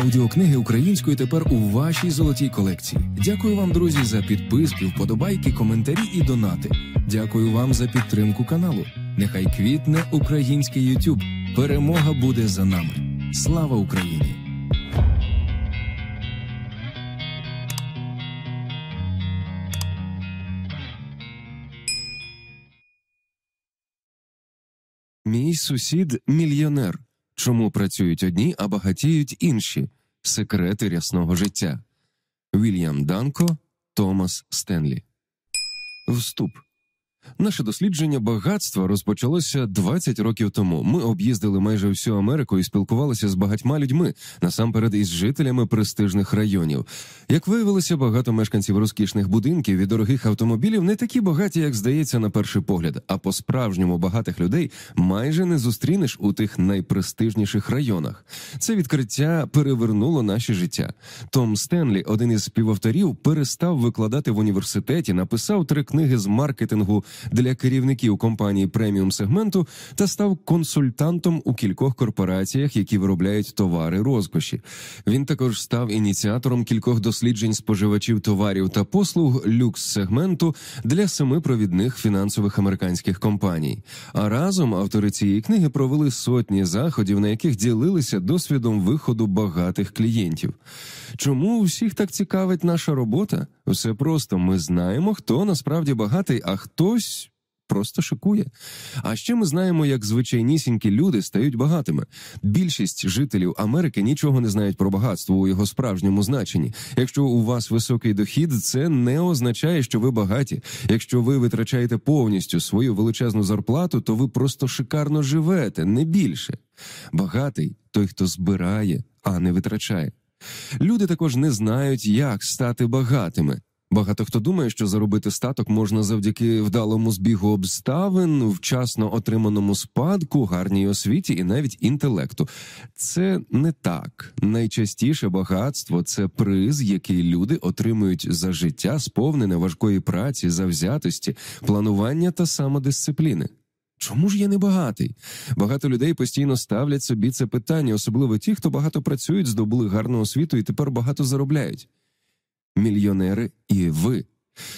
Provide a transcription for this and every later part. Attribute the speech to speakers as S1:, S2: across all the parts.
S1: Аудіокниги українською тепер у вашій золотій колекції. Дякую вам, друзі, за підписки, вподобайки, коментарі і донати. Дякую вам за підтримку каналу. Нехай квітне український Ютуб. Перемога буде за нами. Слава Україні! Мій сусід мільйонер. Чому працюють одні, а багатіють інші? Секрети рясного життя. Вільям Данко, Томас Стенлі. Вступ. Наше дослідження багатства розпочалося 20 років тому. Ми об'їздили майже всю Америку і спілкувалися з багатьма людьми, насамперед із жителями престижних районів. Як виявилося, багато мешканців розкішних будинків і дорогих автомобілів не такі багаті, як здається на перший погляд. А по справжньому багатих людей майже не зустрінеш у тих найпрестижніших районах. Це відкриття перевернуло наше життя. Том Стенлі, один із співавторів, перестав викладати в університеті, написав три книги з маркетингу для керівників компанії преміум сегменту та став консультантом у кількох корпораціях, які виробляють товари розкоші. Він також став ініціатором кількох досліджень споживачів товарів та послуг люкс сегменту для семи провідних фінансових американських компаній. А разом автори цієї книги провели сотні заходів, на яких ділилися досвідом виходу багатих клієнтів. Чому усіх так цікавить наша робота? Все просто ми знаємо, хто насправді багатий, а хтось. Просто шикує. А ще ми знаємо, як звичайнісінькі люди стають багатими. Більшість жителів Америки нічого не знають про багатство у його справжньому значенні. Якщо у вас високий дохід, це не означає, що ви багаті. Якщо ви витрачаєте повністю свою величезну зарплату, то ви просто шикарно живете, не більше. Багатий той, хто збирає, а не витрачає. Люди також не знають, як стати багатими. Багато хто думає, що заробити статок можна завдяки вдалому збігу обставин, вчасно отриманому спадку, гарній освіті і навіть інтелекту. Це не так. Найчастіше багатство це приз, який люди отримують за життя, сповнене важкої праці, завзятості, планування та самодисципліни. Чому ж я не багатий? Багато людей постійно ставлять собі це питання, особливо ті, хто багато працюють, здобули гарну освіту і тепер багато заробляють. Мільйонери і ви.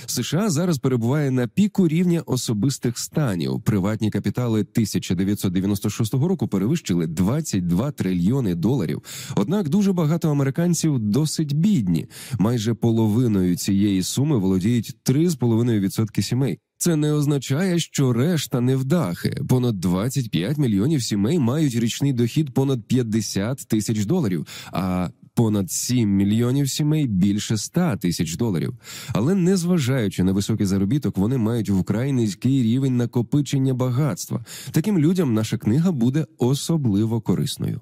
S1: США зараз перебуває на піку рівня особистих станів. Приватні капітали 1996 року перевищили 22 трильйони доларів. Однак дуже багато американців досить бідні. Майже половиною цієї суми володіють 3,5% сімей. Це не означає, що решта невдахи. Понад 25 мільйонів сімей мають річний дохід понад 50 тисяч доларів. А понад 7 мільйонів сімей більше 100 тисяч доларів. Але незважаючи на високий заробіток, вони мають вкрай низький рівень накопичення багатства. Таким людям наша книга буде особливо корисною.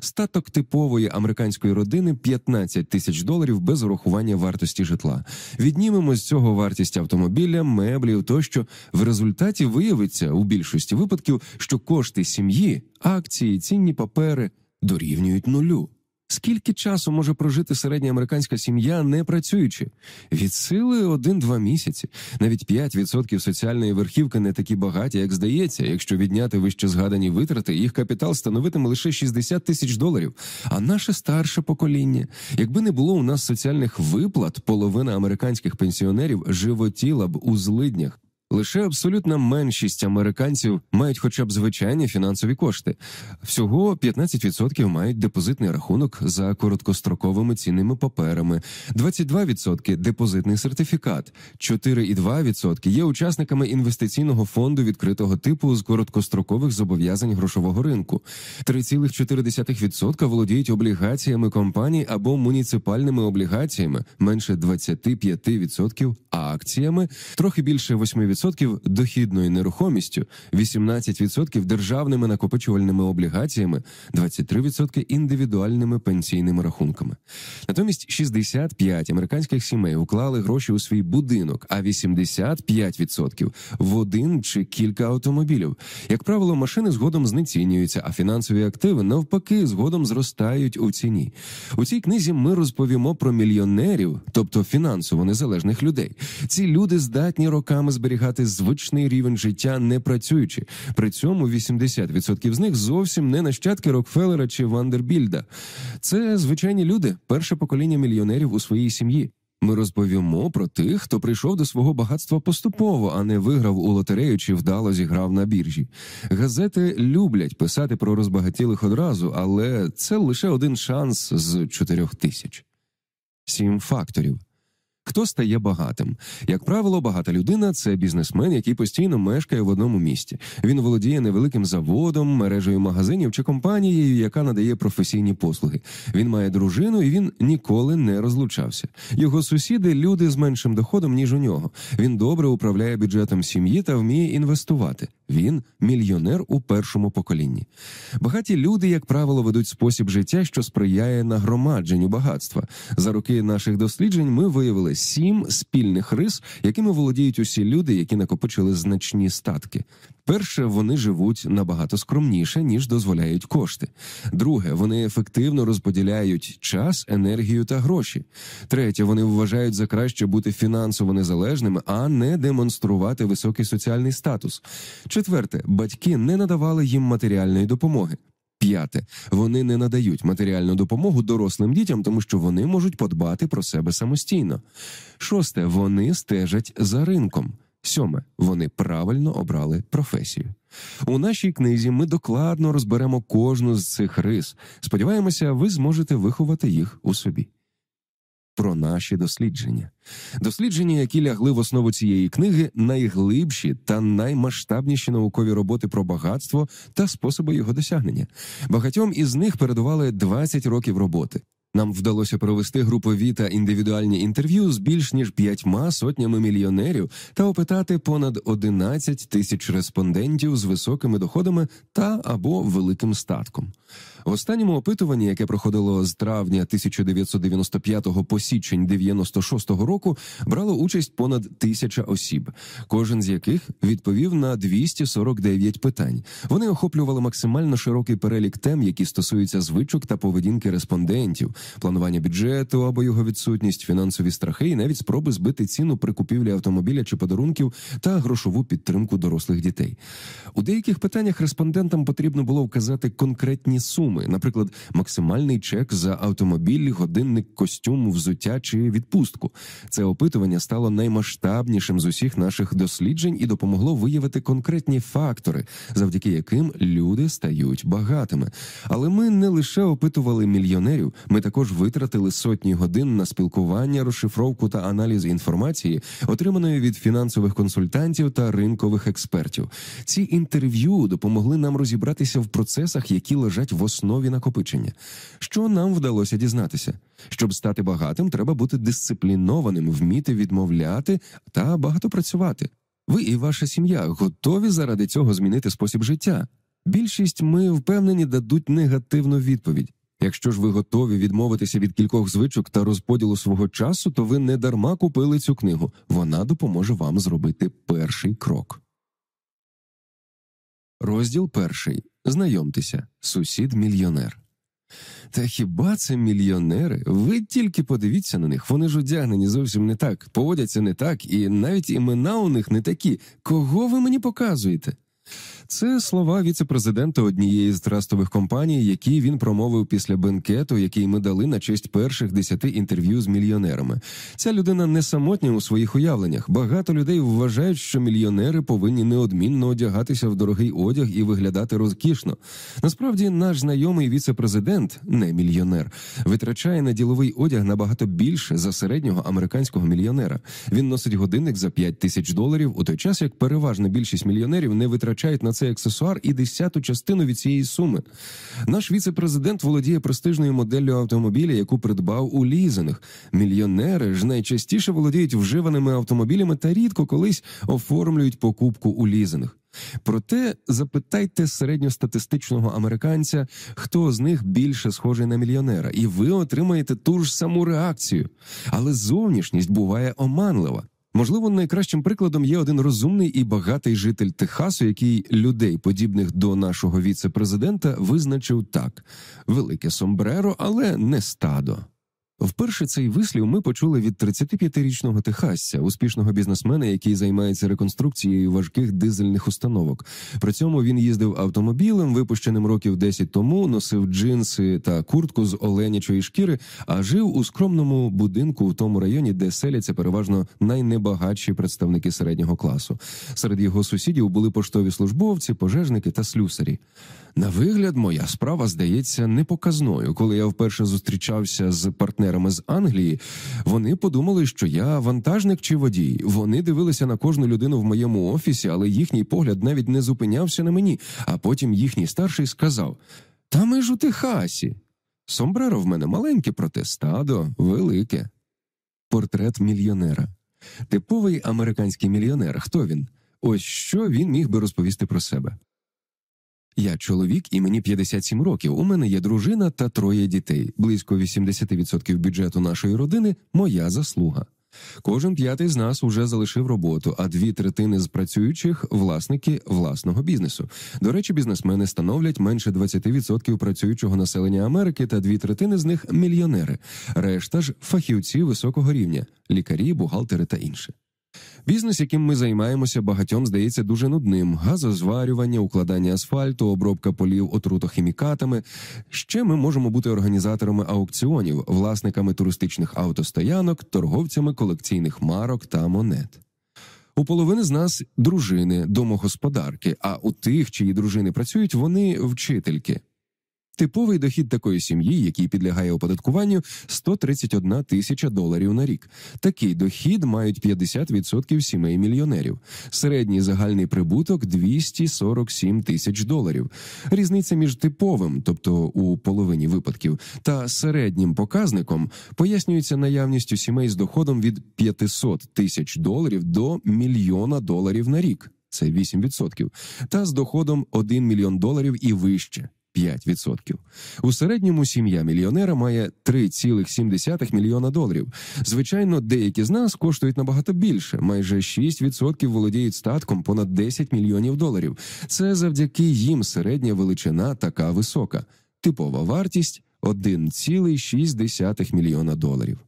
S1: Статок типової американської родини 15 тисяч доларів без урахування вартості житла. Віднімемо з цього вартість автомобіля, меблів тощо. В результаті виявиться у більшості випадків, що кошти сім'ї, акції, цінні папери дорівнюють нулю. Скільки часу може прожити середня американська сім'я, не працюючи? Від сили один-два місяці. Навіть 5% соціальної верхівки не такі багаті, як здається. Якщо відняти вище згадані витрати, їх капітал становитиме лише 60 тисяч доларів. А наше старше покоління, якби не було у нас соціальних виплат, половина американських пенсіонерів животіла б у злиднях. Лише абсолютна меншість американців мають хоча б звичайні фінансові кошти. Всього 15% мають депозитний рахунок за короткостроковими цінними паперами, 22% – депозитний сертифікат, 4,2% є учасниками інвестиційного фонду відкритого типу з короткострокових зобов'язань грошового ринку, 3,4% володіють облігаціями компаній або муніципальними облігаціями, менше 25%, а акціями трохи більше 8% 10% дохідною нерухомістю, 18% державними накопичувальними облігаціями, 23% індивідуальними пенсійними рахунками. Натомість 65 американських сімей уклали гроші у свій будинок, а 85% в один чи кілька автомобілів. Як правило, машини згодом знецінюються, а фінансові активи навпаки згодом зростають у ціні. У цій книзі ми розповімо про мільйонерів, тобто фінансово незалежних людей. Ці люди здатні роками зберігати зберігати звичний рівень життя не працюючи. При цьому 80% з них зовсім не нащадки Рокфеллера чи Вандербільда. Це звичайні люди, перше покоління мільйонерів у своїй сім'ї. Ми розповімо про тих, хто прийшов до свого багатства поступово, а не виграв у лотерею чи вдало зіграв на біржі. Газети люблять писати про розбагатілих одразу, але це лише один шанс з чотирьох тисяч. Сім факторів. Хто стає багатим? Як правило, багата людина це бізнесмен, який постійно мешкає в одному місті. Він володіє невеликим заводом, мережею магазинів чи компанією, яка надає професійні послуги. Він має дружину і він ніколи не розлучався. Його сусіди люди з меншим доходом ніж у нього. Він добре управляє бюджетом сім'ї та вміє інвестувати. Він мільйонер у першому поколінні. Багаті люди, як правило, ведуть спосіб життя, що сприяє нагромадженню багатства. За роки наших досліджень ми виявили сім спільних рис, якими володіють усі люди, які накопичили значні статки. Перше, вони живуть набагато скромніше, ніж дозволяють кошти. Друге, вони ефективно розподіляють час, енергію та гроші. Третє, вони вважають за краще бути фінансово незалежними, а не демонструвати високий соціальний статус. Четверте, батьки не надавали їм матеріальної допомоги. П'яте, вони не надають матеріальну допомогу дорослим дітям, тому що вони можуть подбати про себе самостійно. Шосте, вони стежать за ринком. Сьоме, вони правильно обрали професію. У нашій книзі ми докладно розберемо кожну з цих рис. Сподіваємося, ви зможете виховати їх у собі про наші дослідження. Дослідження, які лягли в основу цієї книги, найглибші та наймасштабніші наукові роботи про багатство та способи його досягнення. Багатьом із них передували 20 років роботи. Нам вдалося провести групові та індивідуальні інтерв'ю з більш ніж п'ятьма сотнями мільйонерів та опитати понад 11 тисяч респондентів з високими доходами та або великим статком. В останньому опитуванні, яке проходило з травня 1995 по січень 96 року, брало участь понад тисяча осіб, кожен з яких відповів на 249 питань. Вони охоплювали максимально широкий перелік тем, які стосуються звичок та поведінки респондентів, планування бюджету або його відсутність, фінансові страхи і навіть спроби збити ціну при купівлі автомобіля чи подарунків та грошову підтримку дорослих дітей. У деяких питаннях респондентам потрібно було вказати конкретні суми, наприклад, максимальний чек за автомобіль, годинник, костюм, взуття чи відпустку. Це опитування стало наймасштабнішим з усіх наших досліджень і допомогло виявити конкретні фактори, завдяки яким люди стають багатими. Але ми не лише опитували мільйонерів, ми також витратили сотні годин на спілкування, розшифровку та аналіз інформації, отриманої від фінансових консультантів та ринкових експертів. Ці інтерв'ю допомогли нам розібратися в процесах, які лежать в основі накопичення. Що нам вдалося дізнатися? Щоб стати багатим, треба бути дисциплінованим, вміти відмовляти та багато працювати. Ви і ваша сім'я готові заради цього змінити спосіб життя. Більшість ми впевнені дадуть негативну відповідь. Якщо ж ви готові відмовитися від кількох звичок та розподілу свого часу, то ви не дарма купили цю книгу. Вона допоможе вам зробити перший крок. Розділ перший. Знайомтеся, сусід мільйонер. Та хіба це мільйонери? Ви тільки подивіться на них. Вони ж одягнені зовсім не так, поводяться не так, і навіть імена у них не такі. Кого ви мені показуєте? Це слова віце-президента однієї з трастових компаній, які він промовив після бенкету, який ми дали на честь перших десяти інтерв'ю з мільйонерами. Ця людина не самотня у своїх уявленнях. Багато людей вважають, що мільйонери повинні неодмінно одягатися в дорогий одяг і виглядати розкішно. Насправді, наш знайомий віце-президент, не мільйонер, витрачає на діловий одяг набагато більше за середнього американського мільйонера. Він носить годинник за 5 тисяч доларів, у той час як переважна більшість мільйонерів не витрачають на цей аксесуар і десяту частину від цієї суми. Наш віце-президент володіє престижною моделлю автомобіля, яку придбав у лізинг. Мільйонери ж найчастіше володіють вживаними автомобілями та рідко колись оформлюють покупку у лізинг. Проте запитайте середньостатистичного американця, хто з них більше схожий на мільйонера, і ви отримаєте ту ж саму реакцію. Але зовнішність буває оманлива. Можливо, найкращим прикладом є один розумний і багатий житель Техасу, який людей, подібних до нашого віце-президента, визначив так: велике сомбреро, але не стадо. Вперше цей вислів ми почули від 35-річного техасця, успішного бізнесмена, який займається реконструкцією важких дизельних установок. При цьому він їздив автомобілем, випущеним років 10 тому, носив джинси та куртку з оленячої шкіри, а жив у скромному будинку в тому районі, де селяться переважно найнебагатші представники середнього класу. Серед його сусідів були поштові службовці, пожежники та слюсарі. На вигляд, моя справа здається непоказною. Коли я вперше зустрічався з партнерами з Англії, вони подумали, що я вантажник чи водій. Вони дивилися на кожну людину в моєму офісі, але їхній погляд навіть не зупинявся на мені. А потім їхній старший сказав: Та ми ж у Техасі. Сомбреро в мене маленьке, проте стадо велике. Портрет мільйонера. Типовий американський мільйонер. Хто він? Ось що він міг би розповісти про себе. Я чоловік і мені 57 років. У мене є дружина та троє дітей. Близько 80% бюджету нашої родини моя заслуга. Кожен п'ятий з нас уже залишив роботу, а дві третини з працюючих власники власного бізнесу. До речі, бізнесмени становлять менше 20% працюючого населення Америки, та дві третини з них мільйонери. Решта ж фахівці високого рівня, лікарі, бухгалтери та інше. Бізнес, яким ми займаємося, багатьом здається дуже нудним: газозварювання, укладання асфальту, обробка полів отрутохімікатами. Ще ми можемо бути організаторами аукціонів, власниками туристичних автостоянок, торговцями колекційних марок та монет. У половини з нас дружини, домогосподарки, а у тих, чиї дружини працюють, вони вчительки. Типовий дохід такої сім'ї, який підлягає оподаткуванню, 131 тисяча доларів на рік. Такий дохід мають 50% сімей мільйонерів. Середній загальний прибуток 247 тисяч доларів. Різниця між типовим, тобто у половині випадків, та середнім показником пояснюється наявністю сімей з доходом від 500 тисяч доларів до мільйона доларів на рік. Це 8%, та з доходом 1 мільйон доларів і вище. 5%. У середньому сім'я мільйонера має 3,7 мільйона доларів. Звичайно, деякі з нас коштують набагато більше. Майже 6% володіють статком понад 10 мільйонів доларів. Це завдяки їм середня величина така висока. Типова вартість 1,6 мільйона доларів.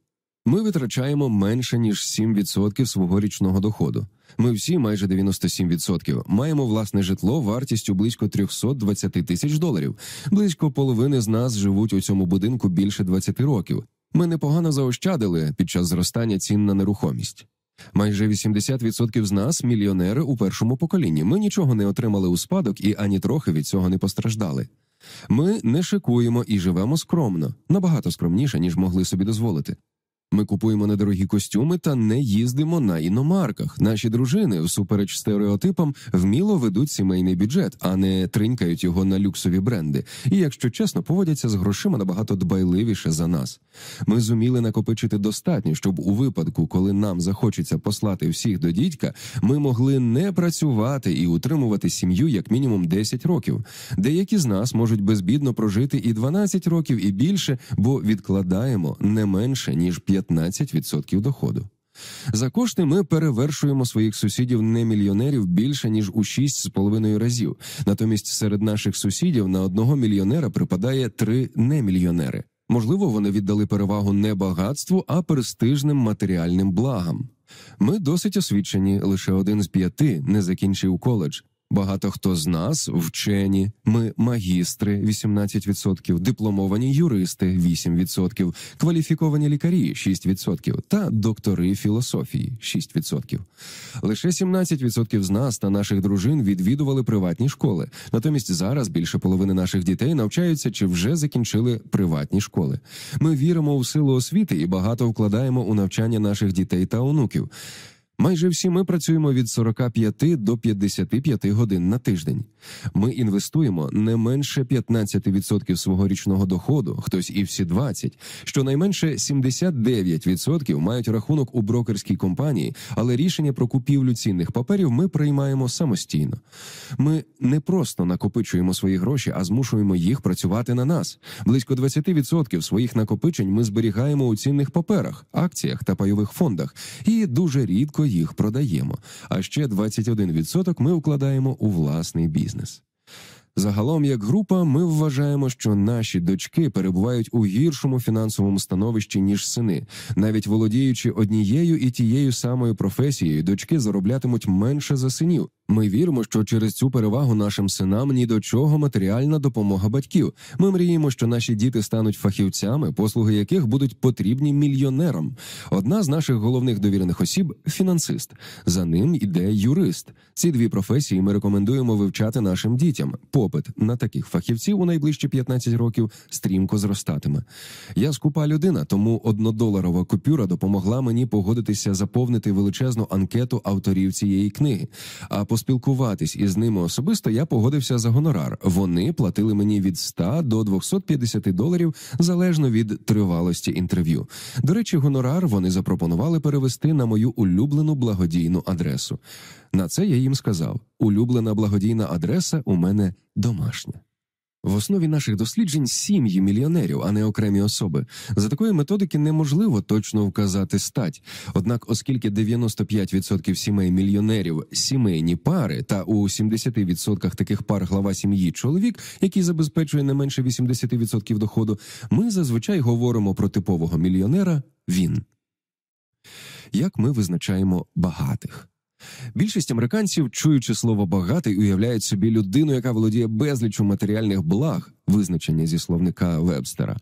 S1: Ми витрачаємо менше ніж 7% свого річного доходу. Ми всі, майже 97%, маємо власне житло вартістю близько 320 тисяч доларів. Близько половини з нас живуть у цьому будинку більше 20 років. Ми непогано заощадили під час зростання цін на нерухомість. Майже 80% з нас мільйонери у першому поколінні. Ми нічого не отримали у спадок і ані трохи від цього не постраждали. Ми не шикуємо і живемо скромно, набагато скромніше, ніж могли собі дозволити. Ми купуємо недорогі костюми та не їздимо на іномарках. Наші дружини, всупереч стереотипам, вміло ведуть сімейний бюджет, а не тринькають його на люксові бренди. І, якщо чесно, поводяться з грошима набагато дбайливіше за нас. Ми зуміли накопичити достатньо, щоб у випадку, коли нам захочеться послати всіх до дідька, ми могли не працювати і утримувати сім'ю як мінімум 10 років. Деякі з нас можуть безбідно прожити і 12 років, і більше, бо відкладаємо не менше ніж 5 15% доходу. За кошти ми перевершуємо своїх сусідів не мільйонерів більше ніж у 6,5 разів. Натомість серед наших сусідів на одного мільйонера припадає три немільйонери. Можливо, вони віддали перевагу не багатству, а престижним матеріальним благам. Ми досить освічені, лише один з п'яти не закінчив коледж. Багато хто з нас вчені, ми магістри 18%, дипломовані юристи 8%, кваліфіковані лікарі 6% та доктори філософії 6%. Лише 17% з нас та наших дружин відвідували приватні школи. Натомість зараз більше половини наших дітей навчаються чи вже закінчили приватні школи. Ми віримо у силу освіти і багато вкладаємо у навчання наших дітей та онуків. Майже всі ми працюємо від 45 до 55 годин на тиждень. Ми інвестуємо не менше 15% свого річного доходу, хтось і всі 20%. Щонайменше 79% мають рахунок у брокерській компанії, але рішення про купівлю цінних паперів ми приймаємо самостійно. Ми не просто накопичуємо свої гроші, а змушуємо їх працювати на нас. Близько 20% своїх накопичень ми зберігаємо у цінних паперах, акціях та пайових фондах, і дуже рідко їх продаємо. А ще 21% ми вкладаємо у власний бізнес. Загалом, як група, ми вважаємо, що наші дочки перебувають у гіршому фінансовому становищі ніж сини, навіть володіючи однією і тією самою професією, дочки зароблятимуть менше за синів. Ми віримо, що через цю перевагу нашим синам ні до чого матеріальна допомога батьків. Ми мріємо, що наші діти стануть фахівцями, послуги яких будуть потрібні мільйонерам. Одна з наших головних довірених осіб фінансист. За ним іде юрист. Ці дві професії ми рекомендуємо вивчати нашим дітям. Попит на таких фахівців у найближчі 15 років стрімко зростатиме. Я скупа людина, тому однодоларова купюра допомогла мені погодитися заповнити величезну анкету авторів цієї книги. А поспілкуватись із ними особисто я погодився за гонорар. Вони платили мені від 100 до 250 доларів залежно від тривалості інтерв'ю. До речі, гонорар вони запропонували перевести на мою улюблену благодійну адресу. На це я їм сказав: улюблена благодійна адреса у мене домашня. В основі наших досліджень сім'ї мільйонерів, а не окремі особи. За такої методики неможливо точно вказати стать. Однак, оскільки 95% сімей мільйонерів сімейні пари, та у 70% таких пар глава сім'ї чоловік, який забезпечує не менше 80% доходу, ми зазвичай говоримо про типового мільйонера він. Як ми визначаємо багатих? Більшість американців, чуючи слово багатий, уявляють собі людину, яка володіє безлічу матеріальних благ, визначення зі словника Вебстера.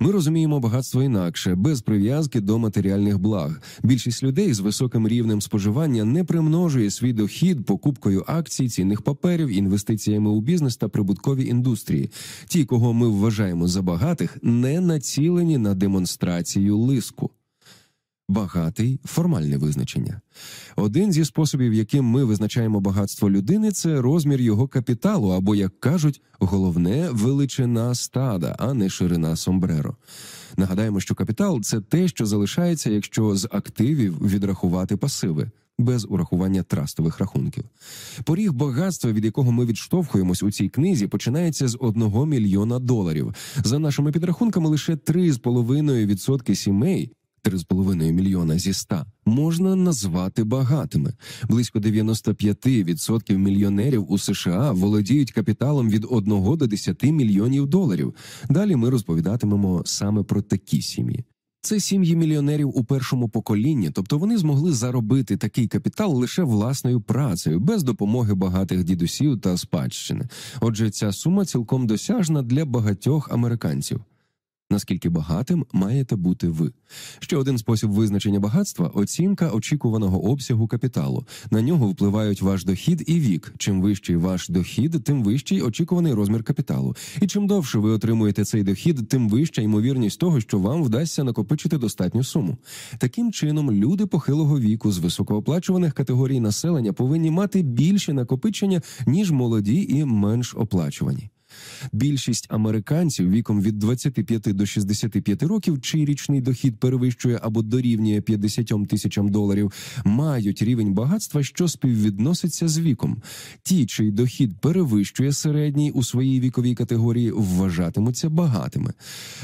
S1: Ми розуміємо багатство інакше, без прив'язки до матеріальних благ. Більшість людей з високим рівнем споживання не примножує свій дохід покупкою акцій, цінних паперів, інвестиціями у бізнес та прибуткові індустрії. Ті, кого ми вважаємо за багатих, не націлені на демонстрацію лиску. Багатий формальне визначення. Один зі способів, яким ми визначаємо багатство людини, це розмір його капіталу, або, як кажуть, головне величина стада, а не ширина сомбреро. Нагадаємо, що капітал це те, що залишається, якщо з активів відрахувати пасиви. Без урахування трастових рахунків. Поріг багатства, від якого ми відштовхуємось у цій книзі, починається з одного мільйона доларів. За нашими підрахунками, лише 3,5% сімей 3,5 мільйона зі 100 можна назвати багатими. Близько 95% мільйонерів у США володіють капіталом від 1 до 10 мільйонів доларів. Далі ми розповідатимемо саме про такі сім'ї. Це сім'ї мільйонерів у першому поколінні, тобто вони змогли заробити такий капітал лише власною працею, без допомоги багатих дідусів та спадщини. Отже, ця сума цілком досяжна для багатьох американців. Наскільки багатим маєте бути ви? Ще один спосіб визначення багатства оцінка очікуваного обсягу капіталу. На нього впливають ваш дохід і вік. Чим вищий ваш дохід, тим вищий очікуваний розмір капіталу. І чим довше ви отримуєте цей дохід, тим вища ймовірність того, що вам вдасться накопичити достатню суму. Таким чином, люди похилого віку з високооплачуваних категорій населення повинні мати більше накопичення ніж молоді і менш оплачувані. Більшість американців віком від 25 до 65 років, чий річний дохід перевищує або дорівнює 50 тисячам доларів, мають рівень багатства, що співвідноситься з віком. Ті, чий дохід перевищує середній у своїй віковій категорії, вважатимуться багатими.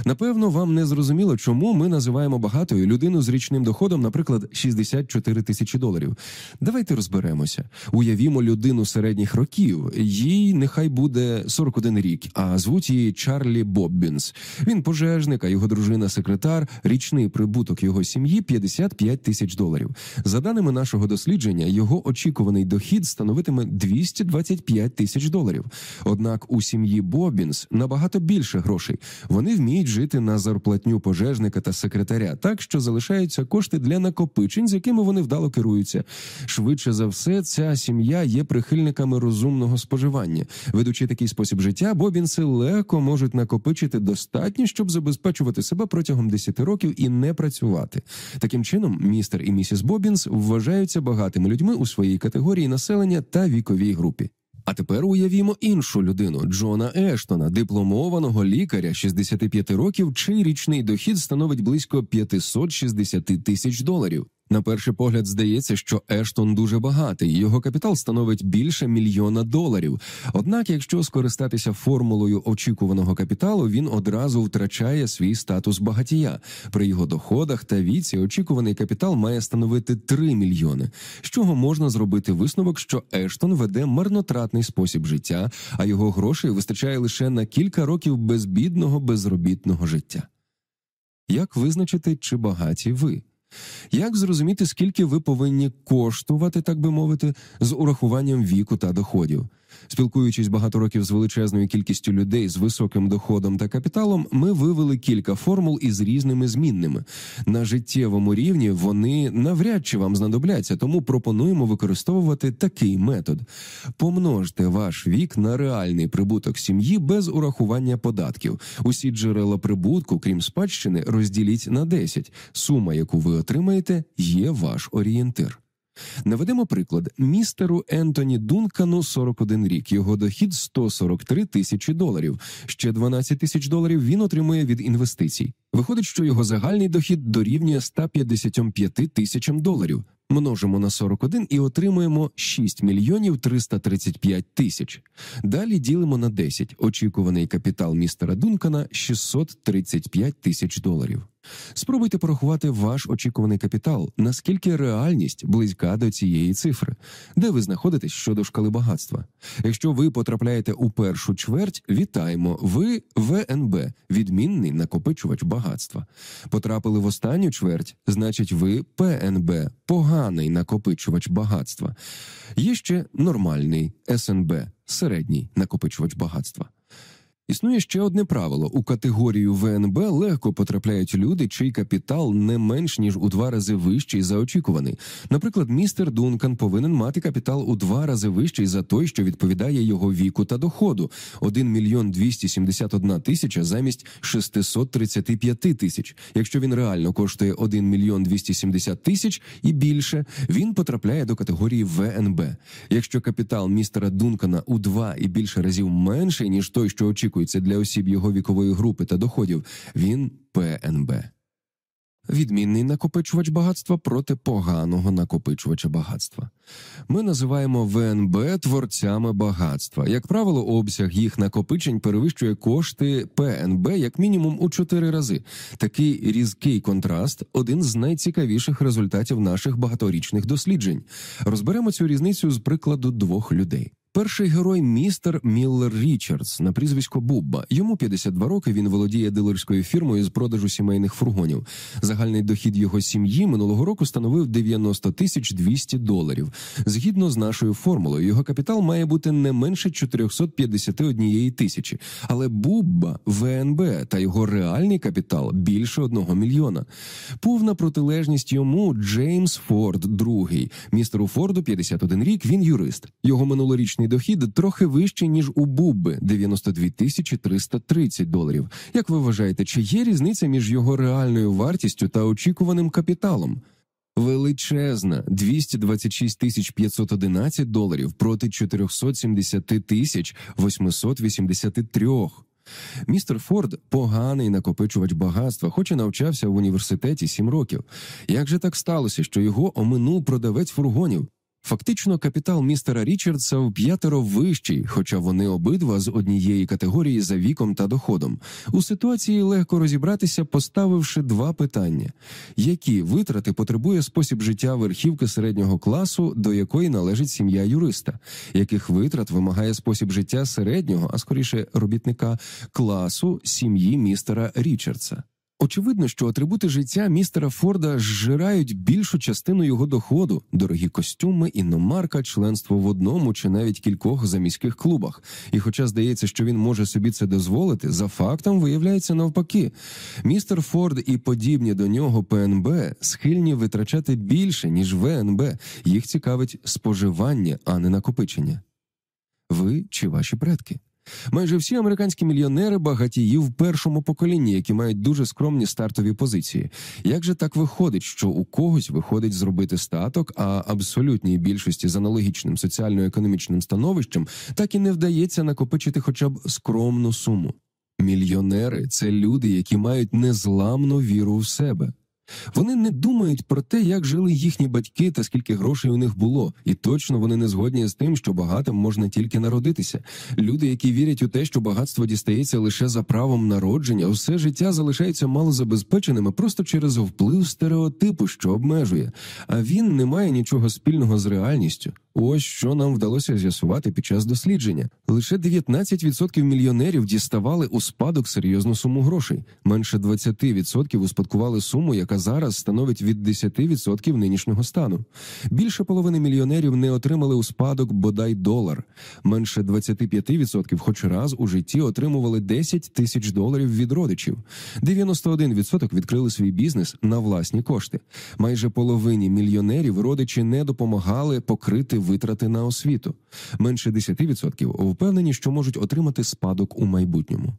S1: Напевно, вам не зрозуміло, чому ми називаємо багатою людину з річним доходом, наприклад, 64 тисячі доларів. Давайте розберемося. Уявімо людину середніх років, їй нехай буде 41 рік, а звуть її Чарлі Боббінс. Він пожежник, а його дружина секретар. Річний прибуток його сім'ї 55 тисяч доларів. За даними нашого дослідження, його очікуваний дохід становитиме 225 тисяч доларів. Однак у сім'ї Боббінс набагато більше грошей. Вони вміють жити на зарплатню пожежника та секретаря, так що залишаються кошти для накопичень, з якими вони вдало керуються. Швидше за все, ця сім'я є прихильниками розумного споживання, ведучи такий спосіб життя. Бобінси легко можуть накопичити достатньо, щоб забезпечувати себе протягом 10 років і не працювати. Таким чином, містер і місіс Бобінс вважаються багатими людьми у своїй категорії населення та віковій групі. А тепер уявімо іншу людину Джона Ештона, дипломованого лікаря 65 років, чий річний дохід становить близько 560 тисяч доларів. На перший погляд здається, що Ештон дуже багатий, його капітал становить більше мільйона доларів. Однак, якщо скористатися формулою очікуваного капіталу, він одразу втрачає свій статус багатія. При його доходах та віці очікуваний капітал має становити 3 мільйони. З чого можна зробити висновок, що Ештон веде марнотратний спосіб життя, а його грошей вистачає лише на кілька років безбідного безробітного життя. Як визначити, чи багаті ви? Як зрозуміти, скільки ви повинні коштувати, так би мовити, з урахуванням віку та доходів? Спілкуючись багато років з величезною кількістю людей з високим доходом та капіталом, ми вивели кілька формул із різними змінними. На життєвому рівні вони навряд чи вам знадобляться, тому пропонуємо використовувати такий метод: помножте ваш вік на реальний прибуток сім'ї без урахування податків. Усі джерела прибутку, крім спадщини, розділіть на 10. Сума, яку ви отримаєте, є ваш орієнтир. Наведемо приклад містеру Ентоні Дункану 41 рік. Його дохід 143 тисячі доларів. Ще 12 тисяч доларів він отримує від інвестицій. Виходить, що його загальний дохід дорівнює 155 тисячам доларів. Множимо на 41 і отримуємо 6 мільйонів 335 тисяч. Далі ділимо на 10. Очікуваний капітал містера Дункана 635 тисяч доларів. Спробуйте порахувати ваш очікуваний капітал, наскільки реальність близька до цієї цифри, де ви знаходитесь щодо шкали багатства. Якщо ви потрапляєте у першу чверть, вітаємо. Ви ВНБ, відмінний накопичувач багатства. Потрапили в останню чверть, значить, ви ПНБ, поганий накопичувач багатства. Є ще нормальний СНБ, середній накопичувач багатства. Існує ще одне правило: у категорію ВНБ легко потрапляють люди, чий капітал не менш ніж у два рази вищий за очікуваний. Наприклад, містер Дункан повинен мати капітал у два рази вищий за той, що відповідає його віку та доходу 1 мільйон 271 тисяча замість 635 тисяч. Якщо він реально коштує 1 мільйон 270 тисяч і більше, він потрапляє до категорії ВНБ. Якщо капітал містера Дункана у два і більше разів менший ніж той, що очікує, очікується для осіб його вікової групи та доходів, він ПНБ. Відмінний накопичувач багатства проти поганого накопичувача багатства. Ми називаємо ВНБ творцями багатства. Як правило, обсяг їх накопичень перевищує кошти ПНБ як мінімум у чотири рази. Такий різкий контраст один з найцікавіших результатів наших багаторічних досліджень. Розберемо цю різницю з прикладу двох людей. Перший герой містер Міллер Річардс на прізвисько Бубба. Йому 52 роки. Він володіє дилерською фірмою з продажу сімейних фургонів. Загальний дохід його сім'ї минулого року становив 90 тисяч 200 доларів. Згідно з нашою формулою, його капітал має бути не менше 451 тисячі. Але Бубба ВНБ та його реальний капітал більше одного мільйона. Повна протилежність йому Джеймс Форд, другий. Містеру Форду 51 рік. Він юрист. Його минулорічний Річний дохід трохи вищий ніж у Бубби 92 тисячі 330 доларів. Як ви вважаєте, чи є різниця між його реальною вартістю та очікуваним капіталом? Величезна 226 тисяч 511 доларів проти 470 тисяч 883. Містер Форд поганий накопичувач багатства, хоч і навчався в університеті сім років. Як же так сталося, що його оминув продавець фургонів? Фактично, капітал містера Річардса в п'ятеро вищий, хоча вони обидва з однієї категорії за віком та доходом. У ситуації легко розібратися, поставивши два питання: які витрати потребує спосіб життя верхівки середнього класу, до якої належить сім'я юриста, яких витрат вимагає спосіб життя середнього, а скоріше робітника класу сім'ї містера Річардса. Очевидно, що атрибути життя містера Форда зжирають більшу частину його доходу, дорогі костюми, іномарка, членство в одному чи навіть кількох заміських клубах. І, хоча здається, що він може собі це дозволити, за фактом виявляється навпаки. Містер Форд і подібні до нього ПНБ схильні витрачати більше ніж ВНБ. Їх цікавить споживання, а не накопичення. Ви чи ваші предки? Майже всі американські мільйонери багатії в першому поколінні, які мають дуже скромні стартові позиції. Як же так виходить, що у когось виходить зробити статок, а абсолютній більшості з аналогічним соціально-економічним становищем так і не вдається накопичити хоча б скромну суму? Мільйонери це люди, які мають незламну віру в себе. Вони не думають про те, як жили їхні батьки та скільки грошей у них було, і точно вони не згодні з тим, що багатим можна тільки народитися. Люди, які вірять у те, що багатство дістається лише за правом народження, все життя залишаються малозабезпеченими просто через вплив стереотипу, що обмежує. А він не має нічого спільного з реальністю. Ось що нам вдалося з'ясувати під час дослідження. Лише 19% мільйонерів діставали у спадок серйозну суму грошей. Менше 20% успадкували суму, яка зараз становить від 10% нинішнього стану. Більше половини мільйонерів не отримали у спадок бодай долар. Менше 25% хоч раз у житті отримували 10 тисяч доларів від родичів. 91% відкрили свій бізнес на власні кошти. Майже половині мільйонерів родичі не допомагали покрити витрати на освіту. Менше 10% впевнені, що можуть отримати спадок у майбутньому.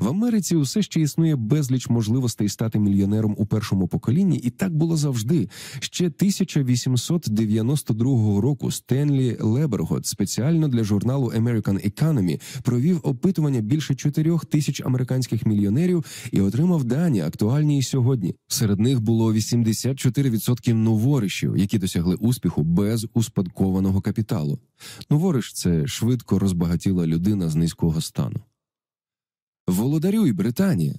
S1: В Америці усе ще існує безліч можливостей стати мільйонером у першому поколінні, і так було завжди. Ще 1892 року Стенлі Лебергот спеціально для журналу American Economy провів опитування більше 4 тисяч американських мільйонерів і отримав дані, актуальні і сьогодні. Серед них було 84% новоришів, які досягли успіху без успадкованого капіталу. Новориш це швидко розбагатіла людина з низького стану. Володарюй Британія.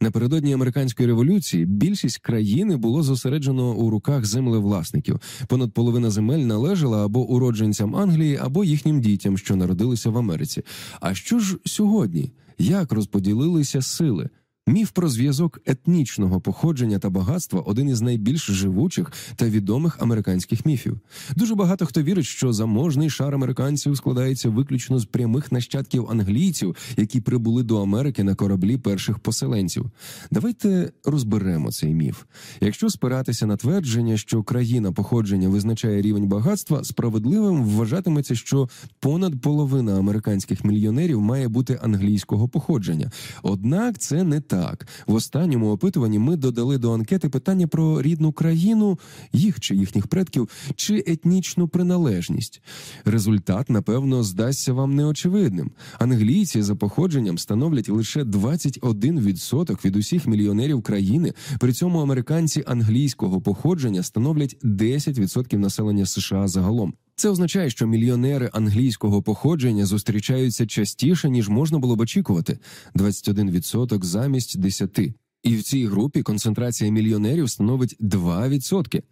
S1: Напередодні американської революції більшість країни було зосереджено у руках землевласників. Понад половина земель належала або уродженцям Англії, або їхнім дітям, що народилися в Америці. А що ж сьогодні? Як розподілилися сили? Міф про зв'язок етнічного походження та багатства один із найбільш живучих та відомих американських міфів. Дуже багато хто вірить, що заможний шар американців складається виключно з прямих нащадків англійців, які прибули до Америки на кораблі перших поселенців. Давайте розберемо цей міф. Якщо спиратися на твердження, що країна походження визначає рівень багатства, справедливим вважатиметься, що понад половина американських мільйонерів має бути англійського походження. Однак це не так так. В останньому опитуванні ми додали до анкети питання про рідну країну, їх чи їхніх предків, чи етнічну приналежність. Результат, напевно, здасться вам неочевидним. Англійці за походженням становлять лише 21% від усіх мільйонерів країни. При цьому американці англійського походження становлять 10% населення США загалом. Це означає, що мільйонери англійського походження зустрічаються частіше ніж можна було б очікувати 21% замість 10%. І в цій групі концентрація мільйонерів становить 2%.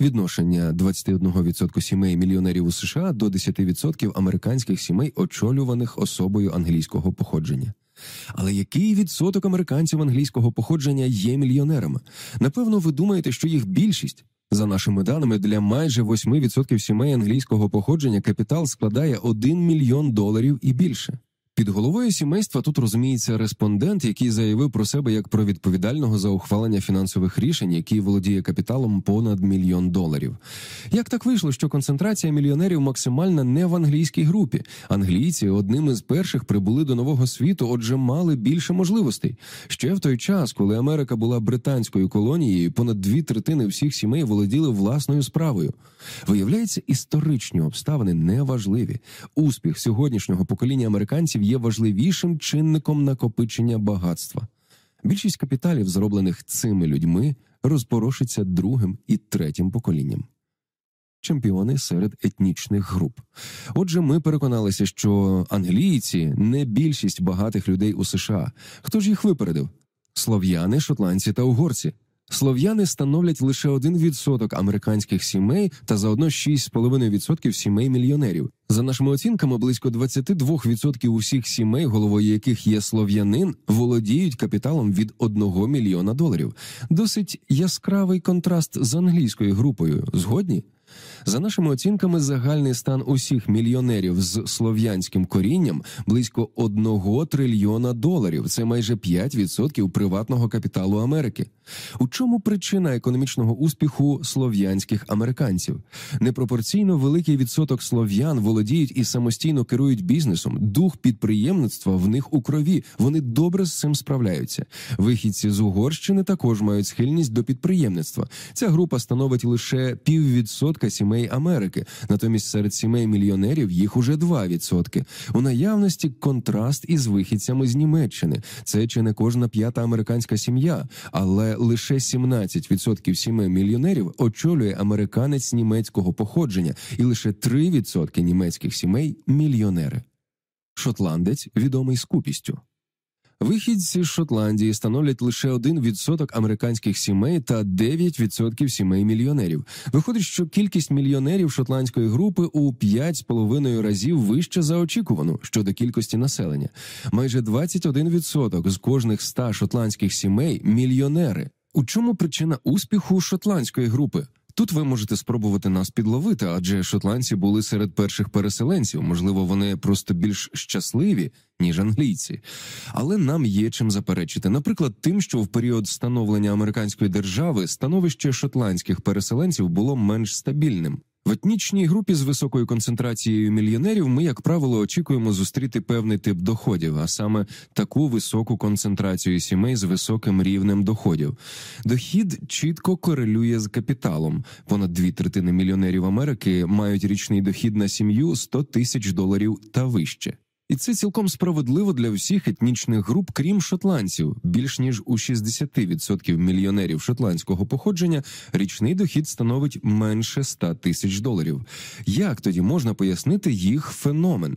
S1: Відношення 21% сімей мільйонерів у США до 10% американських сімей, очолюваних особою англійського походження. Але який відсоток американців англійського походження є мільйонерами? Напевно, ви думаєте, що їх більшість. За нашими даними, для майже 8% сімей англійського походження капітал складає 1 мільйон доларів і більше. Під головою сімейства тут розуміється респондент, який заявив про себе як про відповідального за ухвалення фінансових рішень, який володіє капіталом понад мільйон доларів. Як так вийшло, що концентрація мільйонерів максимальна не в англійській групі? Англійці одним із перших прибули до нового світу, отже, мали більше можливостей. Ще в той час, коли Америка була британською колонією, понад дві третини всіх сімей володіли власною справою. Виявляється, історичні обставини неважливі. Успіх сьогоднішнього покоління американців є важливішим чинником накопичення багатства. Більшість капіталів, зроблених цими людьми, розпорошиться другим і третім поколінням. Чемпіони серед етнічних груп. Отже, ми переконалися, що англійці не більшість багатих людей у США. Хто ж їх випередив? Слов'яни, шотландці та угорці. Слов'яни становлять лише 1% американських сімей та заодно 6,5% сімей мільйонерів. За нашими оцінками, близько 22% усіх сімей, головою яких є слов'янин, володіють капіталом від 1 мільйона доларів. Досить яскравий контраст з англійською групою. Згодні. За нашими оцінками, загальний стан усіх мільйонерів з слов'янським корінням близько 1 трильйона доларів. Це майже 5% приватного капіталу Америки. У чому причина економічного успіху слов'янських американців? Непропорційно великий відсоток слов'ян володіють і самостійно керують бізнесом. Дух підприємництва в них у крові. Вони добре з цим справляються. Вихідці з Угорщини також мають схильність до підприємництва. Ця група становить лише піввідсотка сімей сімей Америки. Натомість серед сімей мільйонерів їх уже 2%. У наявності контраст із вихідцями з Німеччини. Це чи не кожна п'ята американська сім'я, але лише 17% сімей мільйонерів очолює американець німецького походження, і лише 3% німецьких сімей мільйонери. Шотландець відомий скупістю. Вихідці з Шотландії становлять лише 1% американських сімей та 9% сімей мільйонерів. Виходить, що кількість мільйонерів шотландської групи у 5,5 разів вища за очікувану щодо кількості населення. Майже 21% з кожних 100 шотландських сімей мільйонери. У чому причина успіху шотландської групи? Тут ви можете спробувати нас підловити, адже шотландці були серед перших переселенців. Можливо, вони просто більш щасливі ніж англійці, але нам є чим заперечити. Наприклад, тим, що в період становлення американської держави становище шотландських переселенців було менш стабільним. В етнічній групі з високою концентрацією мільйонерів ми, як правило, очікуємо зустріти певний тип доходів, а саме таку високу концентрацію сімей з високим рівнем доходів. Дохід чітко корелює з капіталом. Понад дві третини мільйонерів Америки мають річний дохід на сім'ю 100 тисяч доларів та вище. І це цілком справедливо для всіх етнічних груп, крім шотландців. Більш ніж у 60% мільйонерів шотландського походження річний дохід становить менше 100 тисяч доларів. Як тоді можна пояснити їх феномен?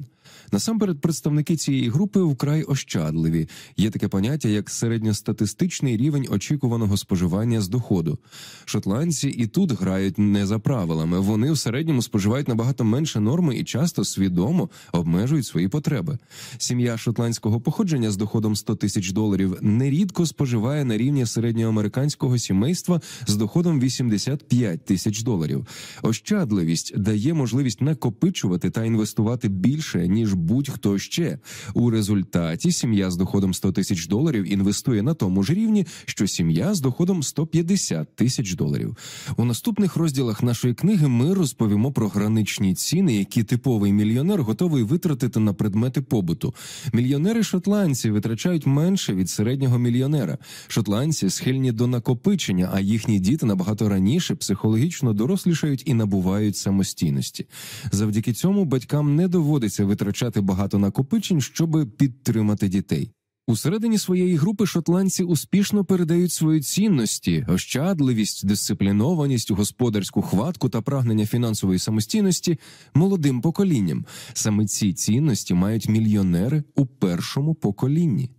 S1: Насамперед, представники цієї групи вкрай ощадливі. Є таке поняття як середньостатистичний рівень очікуваного споживання з доходу. Шотландці і тут грають не за правилами. Вони в середньому споживають набагато менше норми і часто свідомо обмежують свої потреби. Сім'я шотландського походження з доходом 100 тисяч доларів нерідко споживає на рівні середньоамериканського сімейства з доходом 85 тисяч доларів. Ощадливість дає можливість накопичувати та інвестувати більше ніж будь-хто ще. У результаті сім'я з доходом 100 тисяч доларів інвестує на тому ж рівні, що сім'я з доходом 150 тисяч доларів. У наступних розділах нашої книги ми розповімо про граничні ціни, які типовий мільйонер готовий витратити на предмети побуту. Мільйонери шотландці витрачають менше від середнього мільйонера. Шотландці схильні до накопичення, а їхні діти набагато раніше психологічно дорослішають і набувають самостійності. Завдяки цьому батькам не доводиться витрачати багато накопичень, щоб підтримати дітей. Усередині своєї групи шотландці успішно передають свої цінності, ощадливість, дисциплінованість, господарську хватку та прагнення фінансової самостійності молодим поколінням. Саме ці цінності мають мільйонери у першому поколінні.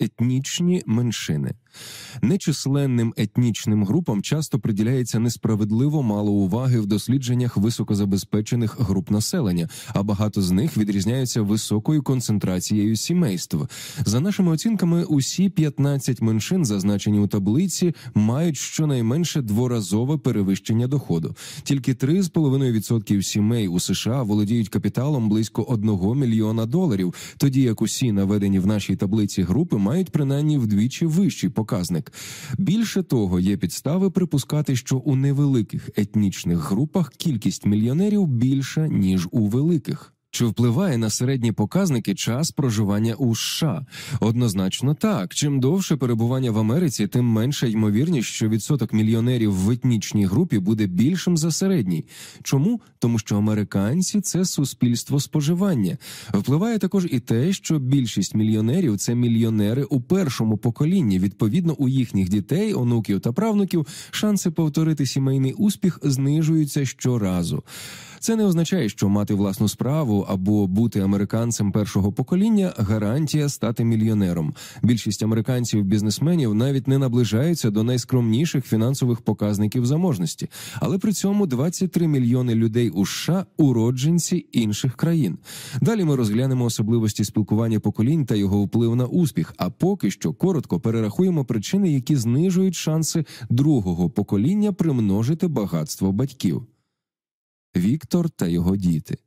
S1: Етнічні меншини нечисленним етнічним групам часто приділяється несправедливо мало уваги в дослідженнях високозабезпечених груп населення, а багато з них відрізняються високою концентрацією сімейств. За нашими оцінками, усі 15 меншин, зазначені у таблиці, мають щонайменше дворазове перевищення доходу. Тільки 3,5% сімей у США володіють капіталом близько 1 мільйона доларів, тоді як усі наведені в нашій таблиці групи мають принаймні вдвічі вищий показник. Більше того, є підстави припускати, що у невеликих етнічних групах кількість мільйонерів більша ніж у великих. Чи впливає на середні показники час проживання у США? Однозначно так. Чим довше перебування в Америці, тим менша ймовірність, що відсоток мільйонерів в етнічній групі буде більшим за середній. Чому? Тому що американці це суспільство споживання. Впливає також і те, що більшість мільйонерів це мільйонери у першому поколінні. Відповідно, у їхніх дітей, онуків та правнуків шанси повторити сімейний успіх знижуються щоразу. Це не означає, що мати власну справу або бути американцем першого покоління гарантія стати мільйонером. Більшість американців-бізнесменів навіть не наближаються до найскромніших фінансових показників заможності, але при цьому 23 мільйони людей у США уродженці інших країн. Далі ми розглянемо особливості спілкування поколінь та його вплив на успіх. А поки що коротко перерахуємо причини, які знижують шанси другого покоління примножити багатство батьків. Віктор та його діти.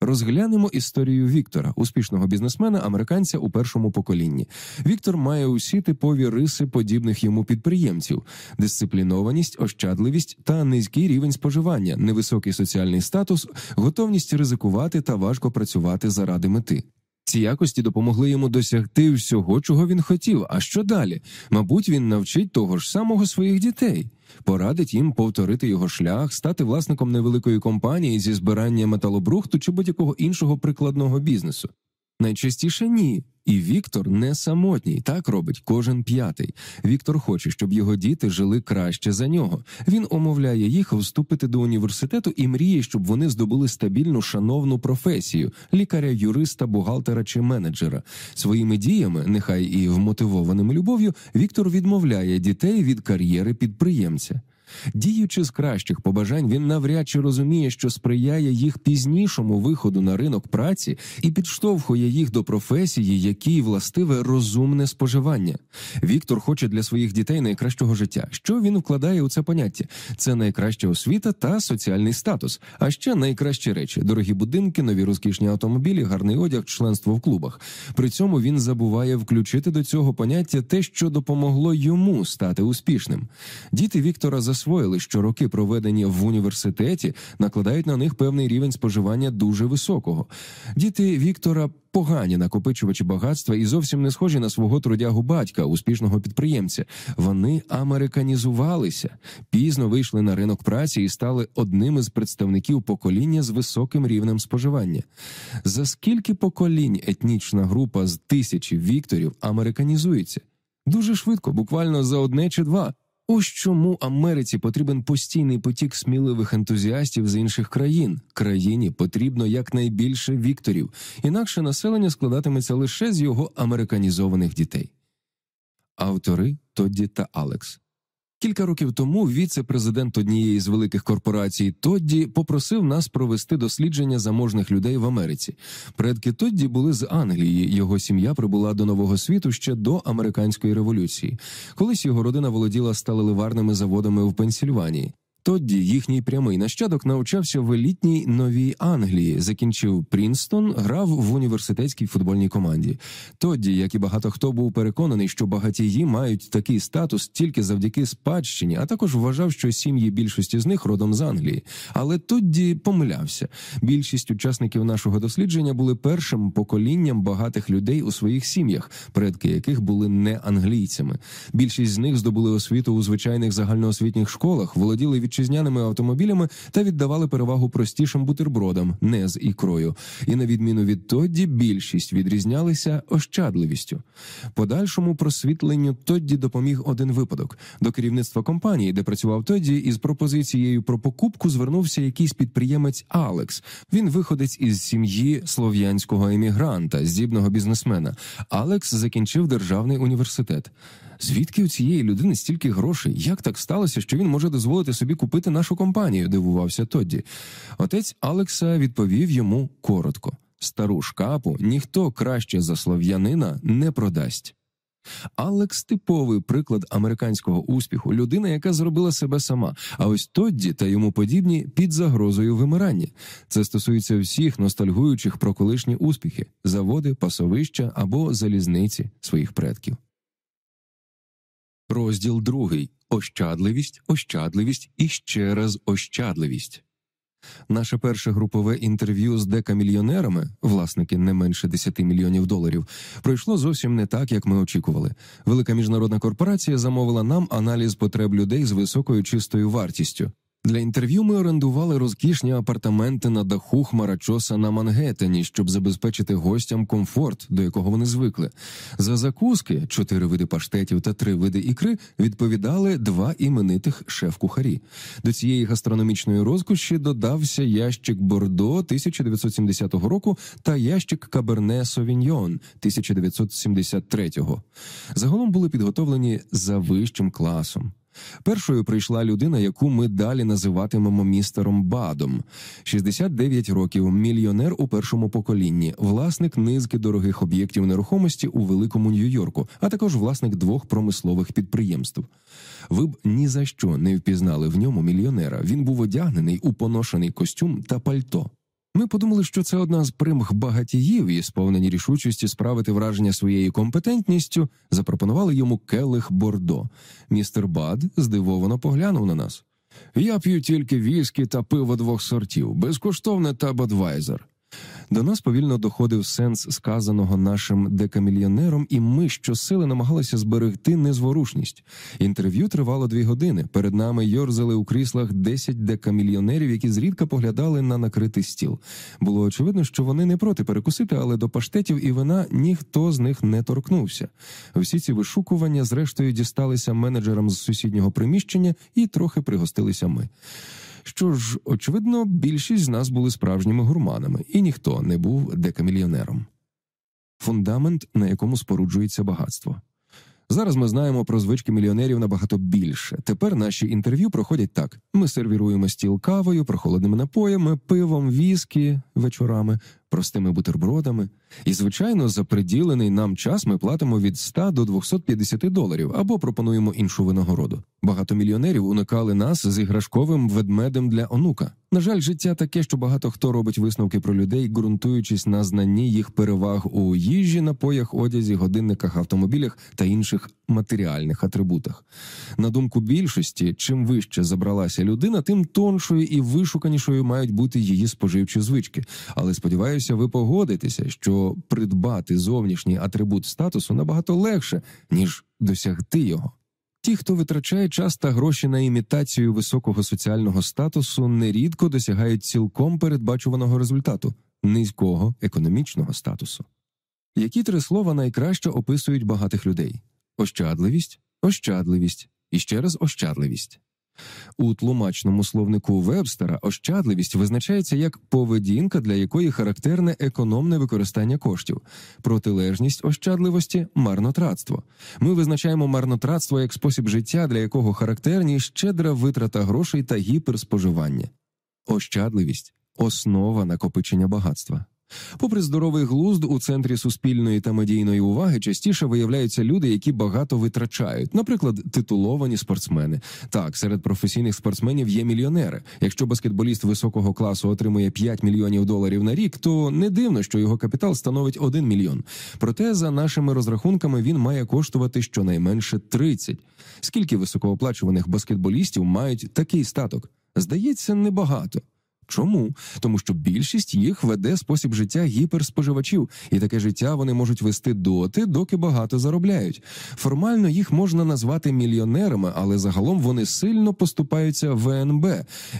S1: Розглянемо історію Віктора, успішного бізнесмена, американця у першому поколінні. Віктор має усі типові риси подібних йому підприємців: дисциплінованість, ощадливість та низький рівень споживання, невисокий соціальний статус, готовність ризикувати та важко працювати заради мети. Ці якості допомогли йому досягти всього, чого він хотів. А що далі? Мабуть, він навчить того ж самого своїх дітей, порадить їм повторити його шлях, стати власником невеликої компанії зі збирання металобрухту чи будь-якого іншого прикладного бізнесу. Найчастіше ні. І Віктор не самотній, так робить кожен п'ятий. Віктор хоче, щоб його діти жили краще за нього. Він умовляє їх вступити до університету і мріє, щоб вони здобули стабільну шановну професію лікаря, юриста, бухгалтера чи менеджера. Своїми діями, нехай і вмотивованими любов'ю, Віктор відмовляє дітей від кар'єри підприємця. Діючи з кращих побажань, він навряд чи розуміє, що сприяє їх пізнішому виходу на ринок праці і підштовхує їх до професії, якій властиве розумне споживання. Віктор хоче для своїх дітей найкращого життя. Що він вкладає у це поняття? Це найкраща освіта та соціальний статус, а ще найкращі речі: дорогі будинки, нові розкішні автомобілі, гарний одяг, членство в клубах. При цьому він забуває включити до цього поняття те, що допомогло йому стати успішним. Діти Віктора за засвоїли, що роки, проведені в університеті, накладають на них певний рівень споживання дуже високого. Діти Віктора погані накопичувачі багатства і зовсім не схожі на свого трудягу батька, успішного підприємця. Вони американізувалися, пізно вийшли на ринок праці і стали одним із представників покоління з високим рівнем споживання. За скільки поколінь етнічна група з тисячі вікторів американізується? Дуже швидко, буквально за одне чи два. Ось чому Америці потрібен постійний потік сміливих ентузіастів з інших країн. Країні потрібно якнайбільше вікторів, інакше населення складатиметься лише з його американізованих дітей. Автори Тодді та Алекс Кілька років тому віце-президент однієї з великих корпорацій Тодді попросив нас провести дослідження заможних людей в Америці. Предки Тодді були з Англії. Його сім'я прибула до нового світу ще до американської революції. Колись його родина володіла сталеливарними заводами в Пенсільванії. Тодді їхній прямий нащадок навчався в елітній новій Англії, закінчив Прінстон, грав в університетській футбольній команді. Тодді, як і багато хто був переконаний, що багатії мають такий статус тільки завдяки спадщині, а також вважав, що сім'ї більшості з них родом з Англії. Але Тодді помилявся. Більшість учасників нашого дослідження були першим поколінням багатих людей у своїх сім'ях, предки яких були не англійцями. Більшість з них здобули освіту у звичайних загальноосвітніх школах, володіли від вітчизняними автомобілями та віддавали перевагу простішим бутербродам, не з ікрою. І на відміну від Тодді, більшість відрізнялися ощадливістю. Подальшому просвітленню Тодді допоміг один випадок. До керівництва компанії, де працював Тодді, із пропозицією про покупку звернувся якийсь підприємець Алекс. Він виходець із сім'ї слов'янського емігранта, здібного бізнесмена. Алекс закінчив державний університет. Звідки у цієї людини стільки грошей? Як так сталося, що він може дозволити собі купити нашу компанію? дивувався Тодді. Отець Алекса відповів йому коротко: стару шкапу ніхто краще за слов'янина не продасть. Алекс типовий приклад американського успіху, людина, яка зробила себе сама. А ось Тодді та йому подібні під загрозою вимирання. Це стосується всіх ностальгуючих про колишні успіхи, заводи, пасовища або залізниці своїх предків. Розділ другий ощадливість, ощадливість і ще раз ощадливість. Наше перше групове інтерв'ю з декамільйонерами, власники не менше 10 мільйонів доларів, пройшло зовсім не так, як ми очікували. Велика міжнародна корпорація замовила нам аналіз потреб людей з високою чистою вартістю. Для інтерв'ю ми орендували розкішні апартаменти на даху хмарачоса на Мангеттені, щоб забезпечити гостям комфорт, до якого вони звикли. За закуски чотири види паштетів та три види ікри відповідали два іменитих шеф-кухарі. До цієї гастрономічної розкоші додався ящик Бордо 1970 року та ящик Каберне Совіньйон 1973-го. Загалом були підготовлені за вищим класом. Першою прийшла людина, яку ми далі називатимемо містером Бадом, 69 років, мільйонер у першому поколінні, власник низки дорогих об'єктів нерухомості у великому Нью-Йорку, а також власник двох промислових підприємств. Ви б ні за що не впізнали в ньому мільйонера. Він був одягнений у поношений костюм та пальто. Ми подумали, що це одна з примх багатіїв і сповнені рішучості справити враження своєю компетентністю, запропонували йому келих бордо. Містер Бад здивовано поглянув на нас. Я п'ю тільки віскі та пиво двох сортів, безкоштовне та бадвайзер. До нас повільно доходив сенс сказаного нашим декамільйонером, і ми щосили намагалися зберегти незворушність. Інтерв'ю тривало дві години. Перед нами йорзали у кріслах 10 декамільйонерів, які зрідка поглядали на накритий стіл. Було очевидно, що вони не проти перекусити, але до паштетів і вина ніхто з них не торкнувся. Всі ці вишукування, зрештою, дісталися менеджерам з сусіднього приміщення і трохи пригостилися ми. Що ж, очевидно, більшість з нас були справжніми гурманами, і ніхто не був декамільйонером. Фундамент, на якому споруджується багатство. Зараз ми знаємо про звички мільйонерів набагато більше. Тепер наші інтерв'ю проходять так: ми сервіруємо стіл кавою, прохолодними напоями, пивом, віскі вечорами, простими бутербродами. І, звичайно, за приділений нам час ми платимо від 100 до 250 доларів або пропонуємо іншу винагороду. Багато мільйонерів уникали нас з іграшковим ведмедем для онука. На жаль, життя таке, що багато хто робить висновки про людей, ґрунтуючись на знанні їх переваг у їжі, напоях, одязі, годинниках, автомобілях та інших матеріальних атрибутах. На думку більшості, чим вище забралася людина, тим тоншою і вишуканішою мають бути її споживчі звички. Але сподіваюся, ви погодитеся, що придбати зовнішній атрибут статусу набагато легше ніж досягти його. Ті, хто витрачає час та гроші на імітацію високого соціального статусу, нерідко досягають цілком передбачуваного результату низького економічного статусу. Які три слова найкраще описують багатих людей: ощадливість, ощадливість і ще раз ощадливість. У тлумачному словнику Вебстера ощадливість визначається як поведінка, для якої характерне економне використання коштів, протилежність ощадливості марнотратство. Ми визначаємо марнотратство як спосіб життя, для якого характерні щедра витрата грошей та гіперспоживання. Ощадливість основа накопичення багатства. Попри здоровий глузд, у центрі суспільної та медійної уваги частіше виявляються люди, які багато витрачають, наприклад, титуловані спортсмени. Так, серед професійних спортсменів є мільйонери. Якщо баскетболіст високого класу отримує 5 мільйонів доларів на рік, то не дивно, що його капітал становить 1 мільйон. Проте, за нашими розрахунками, він має коштувати щонайменше 30. Скільки високооплачуваних баскетболістів мають такий статок? Здається, небагато. Чому? Тому що більшість їх веде спосіб життя гіперспоживачів, і таке життя вони можуть вести доти, доки багато заробляють. Формально їх можна назвати мільйонерами, але загалом вони сильно поступаються ВНБ,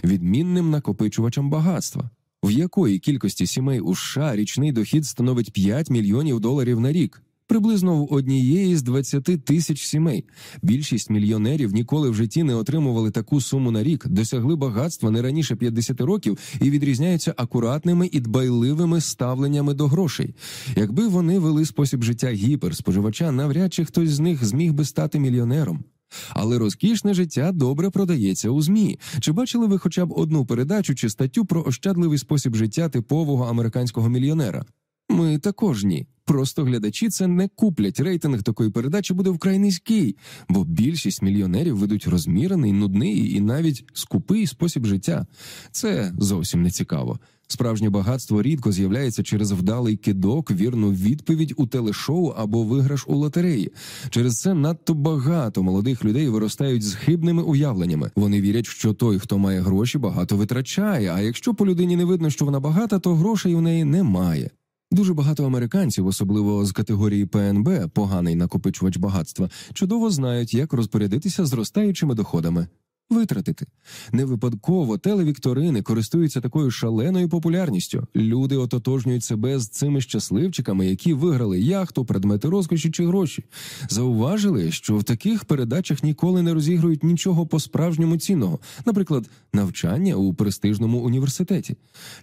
S1: відмінним накопичувачам багатства. В якої кількості сімей у США річний дохід становить 5 мільйонів доларів на рік? Приблизно в однієї з 20 тисяч сімей. Більшість мільйонерів ніколи в житті не отримували таку суму на рік, досягли багатства не раніше 50 років і відрізняються акуратними і дбайливими ставленнями до грошей. Якби вони вели спосіб життя гіперспоживача, навряд чи хтось з них зміг би стати мільйонером. Але розкішне життя добре продається у змі. Чи бачили ви хоча б одну передачу чи статтю про ощадливий спосіб життя типового американського мільйонера? Ми також ні. Просто глядачі це не куплять. Рейтинг такої передачі буде вкрай низький, бо більшість мільйонерів ведуть розмірений, нудний і навіть скупий спосіб життя. Це зовсім не цікаво. Справжнє багатство рідко з'являється через вдалий кидок, вірну відповідь у телешоу або виграш у лотереї. Через це надто багато молодих людей виростають з хибними уявленнями. Вони вірять, що той, хто має гроші, багато витрачає. А якщо по людині не видно, що вона багата, то грошей у неї немає. Дуже багато американців, особливо з категорії ПНБ, поганий накопичувач багатства, чудово знають, як розпорядитися зростаючими доходами. Витратити не випадково телевікторини користуються такою шаленою популярністю. Люди ототожнюють себе з цими щасливчиками, які виграли яхту, предмети розкоші чи гроші. Зауважили, що в таких передачах ніколи не розігрують нічого по справжньому цінного, наприклад, навчання у престижному університеті.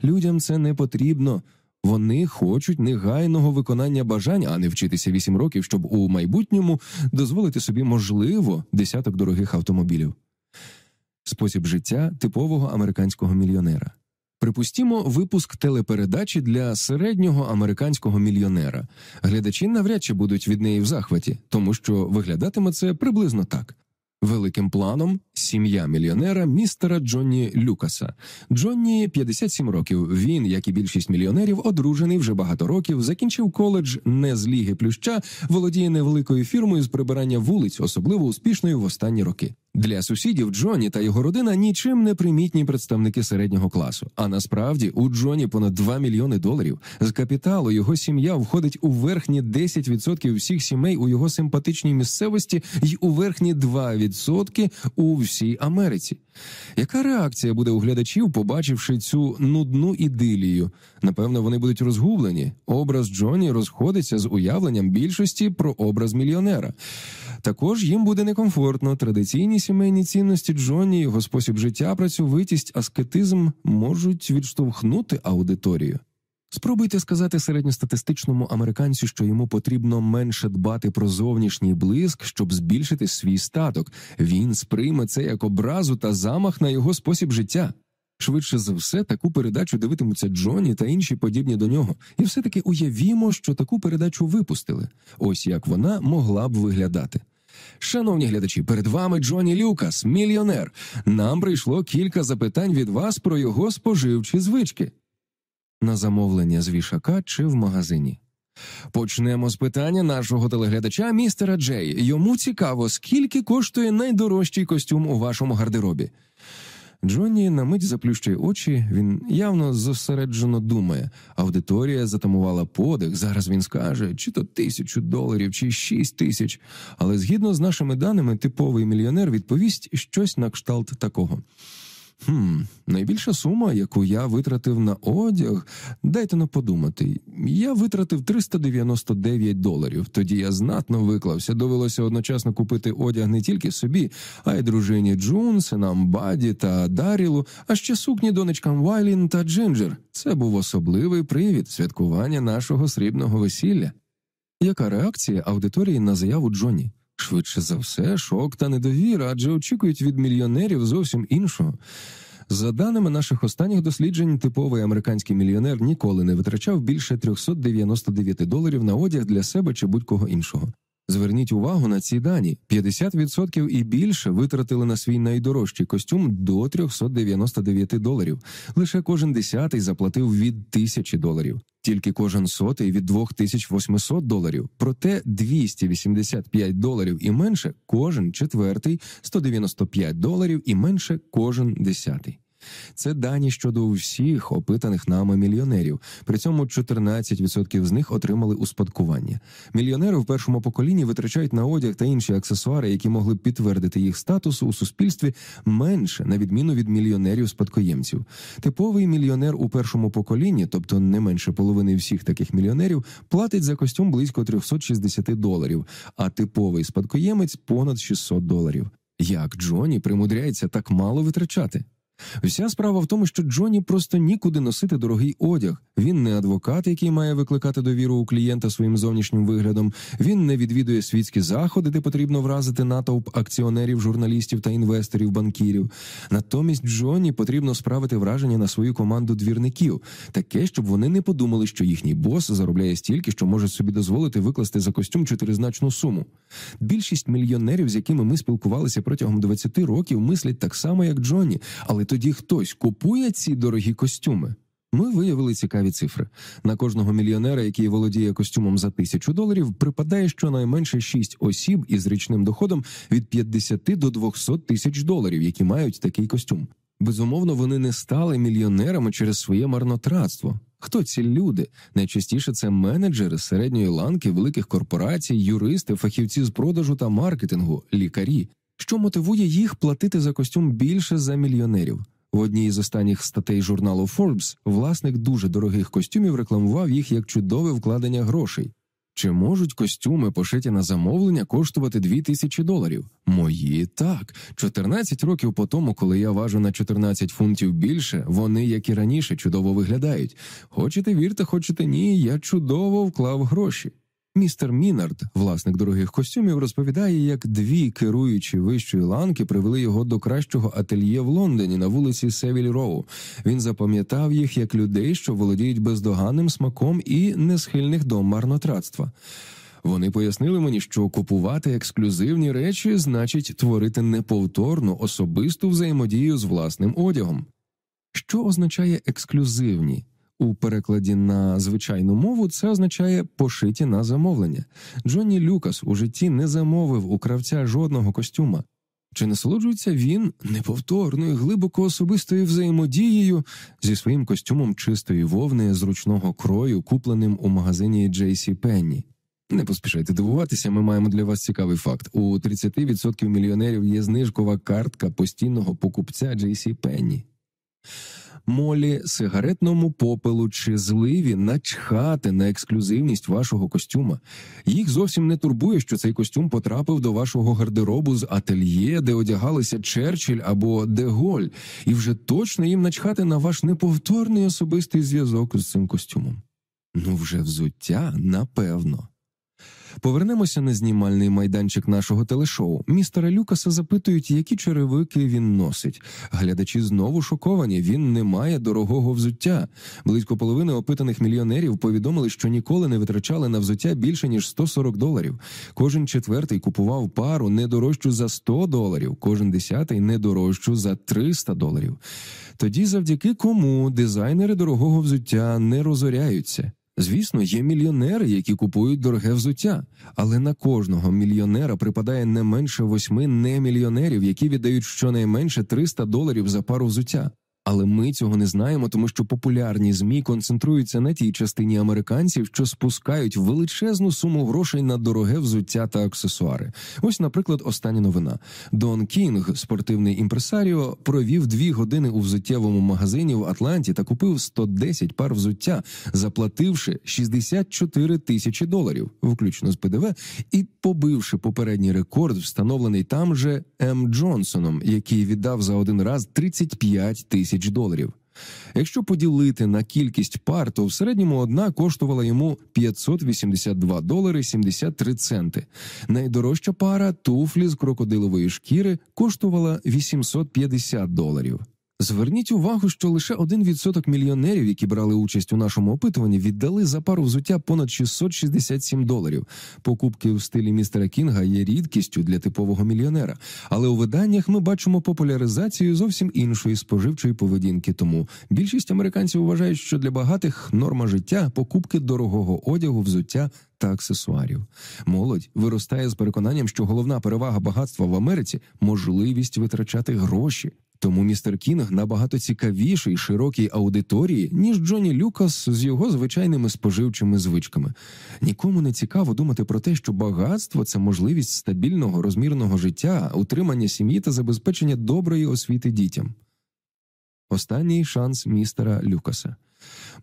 S1: Людям це не потрібно. Вони хочуть негайного виконання бажань, а не вчитися вісім років, щоб у майбутньому дозволити собі можливо десяток дорогих автомобілів. Спосіб життя типового американського мільйонера. Припустімо, випуск телепередачі для середнього американського мільйонера. Глядачі навряд чи будуть від неї в захваті, тому що виглядатиме це приблизно так. Великим планом сім'я мільйонера містера Джонні Люкаса. Джонні 57 років. Він, як і більшість мільйонерів, одружений вже багато років. Закінчив коледж не з ліги плюща, володіє невеликою фірмою з прибирання вулиць, особливо успішною в останні роки. Для сусідів Джоні та його родина нічим не примітні представники середнього класу. А насправді у Джоні понад 2 мільйони доларів. З капіталу його сім'я входить у верхні 10% всіх сімей у його симпатичній місцевості і у верхні 2% у всій Америці. Яка реакція буде у глядачів, побачивши цю нудну ідилію? Напевно, вони будуть розгублені. Образ Джоні розходиться з уявленням більшості про образ мільйонера. Також їм буде некомфортно. Традиційні сімейні цінності Джоні, його спосіб життя, працьовитість, аскетизм можуть відштовхнути аудиторію. Спробуйте сказати середньостатистичному американцю, що йому потрібно менше дбати про зовнішній блиск, щоб збільшити свій статок. Він сприйме це як образу та замах на його спосіб життя. Швидше за все, таку передачу дивитимуться Джоні та інші подібні до нього, і все таки уявімо, що таку передачу випустили. Ось як вона могла б виглядати. Шановні глядачі, перед вами Джоні Люкас, мільйонер. Нам прийшло кілька запитань від вас про його споживчі звички. На замовлення з вішака чи в магазині. Почнемо з питання нашого телеглядача містера Джей. Йому цікаво, скільки коштує найдорожчий костюм у вашому гардеробі. Джонні на мить заплющує очі. Він явно зосереджено думає. Аудиторія затамувала подих. Зараз він скаже, чи то тисячу доларів, чи шість тисяч. Але згідно з нашими даними, типовий мільйонер відповість щось на кшталт такого. Хм, найбільша сума, яку я витратив на одяг, дайте на подумати. Я витратив 399 доларів. Тоді я знатно виклався. Довелося одночасно купити одяг не тільки собі, а й дружині Джун, синам Баді та Дарілу, а ще сукні донечкам Вайлін та Джинджер. Це був особливий привід святкування нашого срібного весілля. Яка реакція аудиторії на заяву Джонні? Швидше за все, шок та недовіра, адже очікують від мільйонерів зовсім іншого. За даними наших останніх досліджень, типовий американський мільйонер ніколи не витрачав більше 399 доларів на одяг для себе чи будь-кого іншого. Зверніть увагу на ці дані: 50% і більше витратили на свій найдорожчий костюм до 399 доларів. Лише кожен десятий заплатив від тисячі доларів, тільки кожен сотий від 2800 доларів. Проте 285 доларів і менше кожен четвертий, 195 доларів і менше кожен десятий. Це дані щодо всіх опитаних нами мільйонерів. При цьому 14% з них отримали успадкування. Мільйонери в першому поколінні витрачають на одяг та інші аксесуари, які могли б підтвердити їх статус у суспільстві менше, на відміну від мільйонерів спадкоємців. Типовий мільйонер у першому поколінні, тобто не менше половини всіх таких мільйонерів, платить за костюм близько 360 доларів, а типовий спадкоємець понад 600 доларів. Як Джоні примудряється так мало витрачати? Вся справа в тому, що Джоні просто нікуди носити дорогий одяг. Він не адвокат, який має викликати довіру у клієнта своїм зовнішнім виглядом. Він не відвідує світські заходи, де потрібно вразити натовп акціонерів, журналістів та інвесторів, банкірів. Натомість Джоні потрібно справити враження на свою команду двірників, таке, щоб вони не подумали, що їхній бос заробляє стільки, що може собі дозволити викласти за костюм чотиризначну суму. Більшість мільйонерів, з якими ми спілкувалися протягом 20 років, мислять так само, як Джоні, але тоді хтось купує ці дорогі костюми. Ми виявили цікаві цифри. На кожного мільйонера, який володіє костюмом за тисячу доларів, припадає щонайменше шість осіб із річним доходом від 50 до 200 тисяч доларів, які мають такий костюм. Безумовно, вони не стали мільйонерами через своє марнотратство. Хто ці люди? Найчастіше це менеджери середньої ланки великих корпорацій, юристи, фахівці з продажу та маркетингу, лікарі. Що мотивує їх платити за костюм більше за мільйонерів? В одній із останніх статей журналу Forbes власник дуже дорогих костюмів рекламував їх як чудове вкладення грошей. Чи можуть костюми, пошиті на замовлення, коштувати 2 тисячі доларів? Мої так. 14 років по тому, коли я важу на 14 фунтів більше, вони, як і раніше, чудово виглядають. Хочете вірте, хочете ні, я чудово вклав гроші. Містер Мінард, власник дорогих костюмів, розповідає, як дві керуючі вищої ланки привели його до кращого ательє в Лондоні на вулиці Севіль Роу. Він запам'ятав їх як людей, що володіють бездоганним смаком і не схильних до марнотратства. Вони пояснили мені, що купувати ексклюзивні речі значить творити неповторну особисту взаємодію з власним одягом. Що означає ексклюзивні? У перекладі на звичайну мову це означає пошиті на замовлення. Джонні Люкас у житті не замовив у кравця жодного костюма. Чи насолоджується він неповторною, глибоко особистою взаємодією зі своїм костюмом чистої вовни зручного крою, купленим у магазині Джейсі Пенні? Не поспішайте дивуватися, ми маємо для вас цікавий факт: у 30% мільйонерів є знижкова картка постійного покупця JC Пенні молі, сигаретному попелу чи зливі начхати на ексклюзивність вашого костюма. Їх зовсім не турбує, що цей костюм потрапив до вашого гардеробу з ательє, де одягалися Черчилль або Деголь, і вже точно їм начхати на ваш неповторний особистий зв'язок з цим костюмом. Ну, вже взуття, напевно. Повернемося на знімальний майданчик нашого телешоу. Містера Люкаса запитують, які черевики він носить. Глядачі знову шоковані. Він не має дорогого взуття. Близько половини опитаних мільйонерів повідомили, що ніколи не витрачали на взуття більше ніж 140 доларів. Кожен четвертий купував пару не дорожчу за 100 доларів, кожен десятий не дорожчу за 300 доларів. Тоді, завдяки кому дизайнери дорогого взуття не розоряються. Звісно, є мільйонери, які купують дороге взуття, але на кожного мільйонера припадає не менше восьми немільйонерів, які віддають щонайменше 300 доларів за пару взуття. Але ми цього не знаємо, тому що популярні змі концентруються на тій частині американців, що спускають величезну суму грошей на дороге взуття та аксесуари. Ось, наприклад, остання новина: Дон Кінг, спортивний імпресаріо, провів дві години у взуттєвому магазині в Атланті та купив 110 пар взуття, заплативши 64 тисячі доларів, включно з ПДВ, і побивши попередній рекорд, встановлений там же М. Джонсоном, який віддав за один раз 35 тисяч тисяч доларів. Якщо поділити на кількість пар, то в середньому одна коштувала йому 582 долари 73 центи. Найдорожча пара туфлі з крокодилової шкіри коштувала 850 доларів. Зверніть увагу, що лише 1% мільйонерів, які брали участь у нашому опитуванні, віддали за пару взуття понад 667 доларів. Покупки в стилі містера Кінга є рідкістю для типового мільйонера, але у виданнях ми бачимо популяризацію зовсім іншої споживчої поведінки. Тому більшість американців вважають, що для багатих норма життя покупки дорогого одягу, взуття. Та аксесуарів молодь виростає з переконанням, що головна перевага багатства в Америці можливість витрачати гроші. Тому містер Кінг набагато цікавіший широкій аудиторії, ніж Джонні Люкас з його звичайними споживчими звичками. Нікому не цікаво думати про те, що багатство це можливість стабільного розмірного життя, утримання сім'ї та забезпечення доброї освіти дітям. Останній шанс містера Люкаса.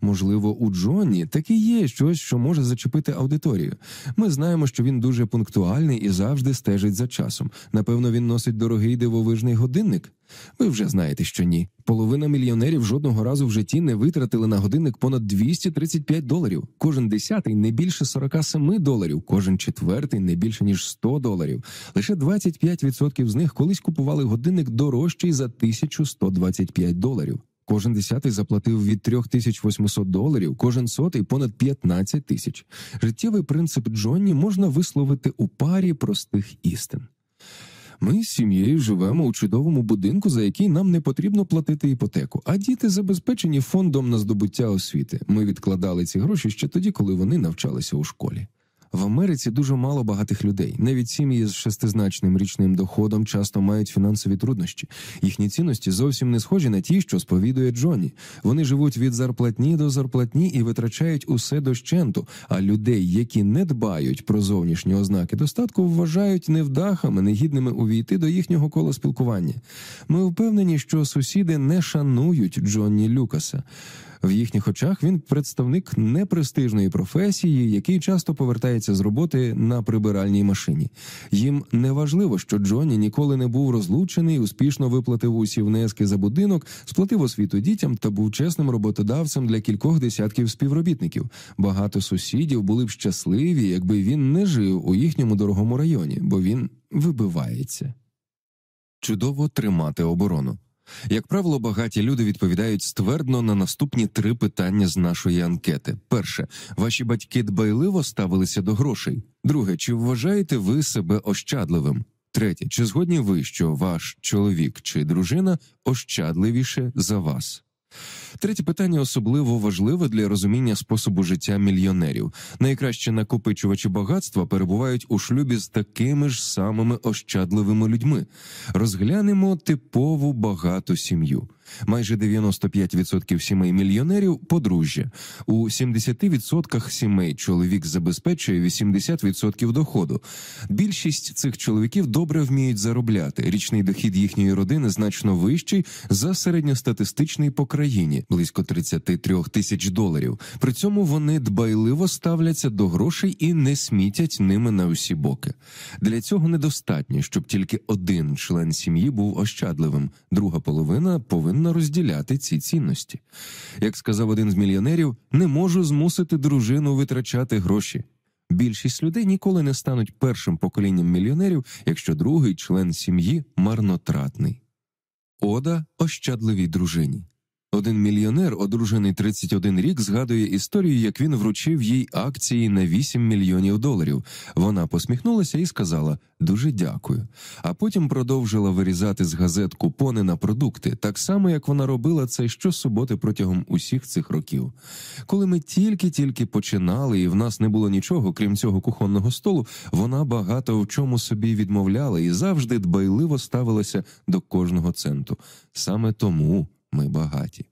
S1: Можливо, у Джонні таки є щось, що може зачепити аудиторію. Ми знаємо, що він дуже пунктуальний і завжди стежить за часом. Напевно, він носить дорогий дивовижний годинник. Ви вже знаєте, що ні. Половина мільйонерів жодного разу в житті не витратили на годинник понад 235 доларів. Кожен десятий не більше 47 доларів, кожен четвертий не більше ніж 100 доларів. Лише 25% з них колись купували годинник дорожчий за 1125 доларів. Кожен десятий заплатив від 3800 доларів, кожен сотий понад 15 тисяч. Життєвий принцип Джонні можна висловити у парі простих істин. Ми з сім'єю живемо у чудовому будинку, за який нам не потрібно платити іпотеку, а діти забезпечені фондом на здобуття освіти. Ми відкладали ці гроші ще тоді, коли вони навчалися у школі. В Америці дуже мало багатих людей. Навіть сім'ї з шестизначним річним доходом часто мають фінансові труднощі. Їхні цінності зовсім не схожі на ті, що сповідує Джонні. Вони живуть від зарплатні до зарплатні і витрачають усе дощенту. А людей, які не дбають про зовнішні ознаки достатку, вважають невдахами, негідними увійти до їхнього кола спілкування. Ми впевнені, що сусіди не шанують Джонні Люкаса. В їхніх очах він представник непрестижної професії, який часто повертається з роботи на прибиральній машині. Їм не важливо, що Джонні ніколи не був розлучений, успішно виплатив усі внески за будинок, сплатив освіту дітям та був чесним роботодавцем для кількох десятків співробітників. Багато сусідів були б щасливі, якби він не жив у їхньому дорогому районі, бо він вибивається. Чудово тримати оборону. Як правило, багаті люди відповідають ствердно на наступні три питання з нашої анкети: перше, ваші батьки дбайливо ставилися до грошей. Друге, чи вважаєте ви себе ощадливим? Третє, чи згодні ви, що ваш чоловік чи дружина ощадливіше за вас? Третє питання особливо важливе для розуміння способу життя мільйонерів. Найкращі накопичувачі багатства перебувають у шлюбі з такими ж самими ощадливими людьми. Розглянемо типову багату сім'ю. Майже 95% сімей мільйонерів подружжя. У 70% сімей чоловік забезпечує 80% доходу. Більшість цих чоловіків добре вміють заробляти. Річний дохід їхньої родини значно вищий за середньостатистичний по країні близько 33 тисяч доларів. При цьому вони дбайливо ставляться до грошей і не смітять ними на усі боки. Для цього недостатньо, щоб тільки один член сім'ї був ощадливим, друга половина повинна розділяти ці цінності. Як сказав один з мільйонерів, не можу змусити дружину витрачати гроші. Більшість людей ніколи не стануть першим поколінням мільйонерів, якщо другий член сім'ї марнотратний. Ода ощадливій дружині. Один мільйонер, одружений 31 рік, згадує історію, як він вручив їй акції на 8 мільйонів доларів. Вона посміхнулася і сказала дуже дякую. А потім продовжила вирізати з газет купони на продукти, так само як вона робила це щосуботи протягом усіх цих років. Коли ми тільки-тільки починали, і в нас не було нічого, крім цього кухонного столу, вона багато в чому собі відмовляла і завжди дбайливо ставилася до кожного центу. Саме тому ми багаті.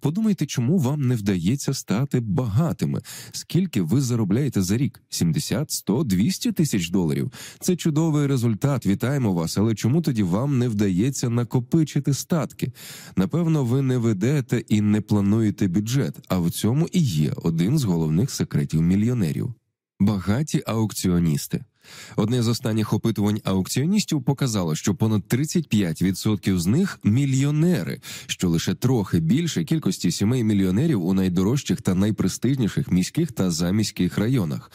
S1: Подумайте, чому вам не вдається стати багатими, скільки ви заробляєте за рік? 70, 100, 200 тисяч доларів. Це чудовий результат. Вітаємо вас. Але чому тоді вам не вдається накопичити статки? Напевно, ви не ведете і не плануєте бюджет. А в цьому і є один з головних секретів мільйонерів. Багаті аукціоністи. Одне з останніх опитувань аукціоністів показало, що понад 35% з них мільйонери, що лише трохи більше кількості сімей мільйонерів у найдорожчих та найпрестижніших міських та заміських районах.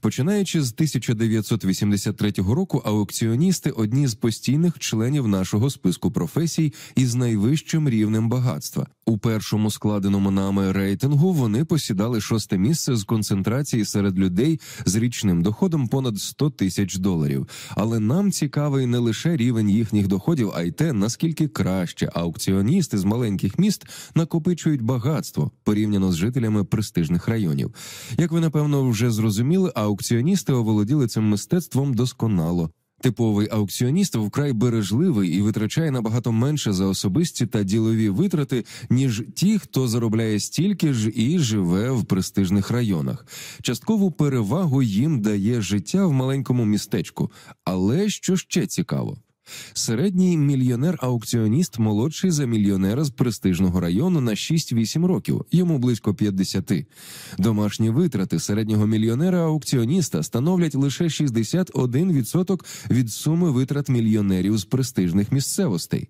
S1: Починаючи з 1983 року, аукціоністи одні з постійних членів нашого списку професій із найвищим рівнем багатства. У першому складеному нами рейтингу вони посідали шосте місце з концентрації серед людей з річним доходом понад 100 тисяч доларів. Але нам цікавий не лише рівень їхніх доходів, а й те, наскільки краще аукціоністи з маленьких міст накопичують багатство порівняно з жителями престижних районів. Як ви напевно вже зрозуміли, аукціоністи оволоділи цим мистецтвом досконало. Типовий аукціоніст вкрай бережливий і витрачає набагато менше за особисті та ділові витрати, ніж ті, хто заробляє стільки ж і живе в престижних районах. Часткову перевагу їм дає життя в маленькому містечку. Але що ще цікаво? Середній мільйонер-аукціоніст молодший за мільйонера з престижного району на 6-8 років, йому близько 50. Домашні витрати середнього мільйонера-аукціоніста становлять лише 61% від суми витрат мільйонерів з престижних місцевостей.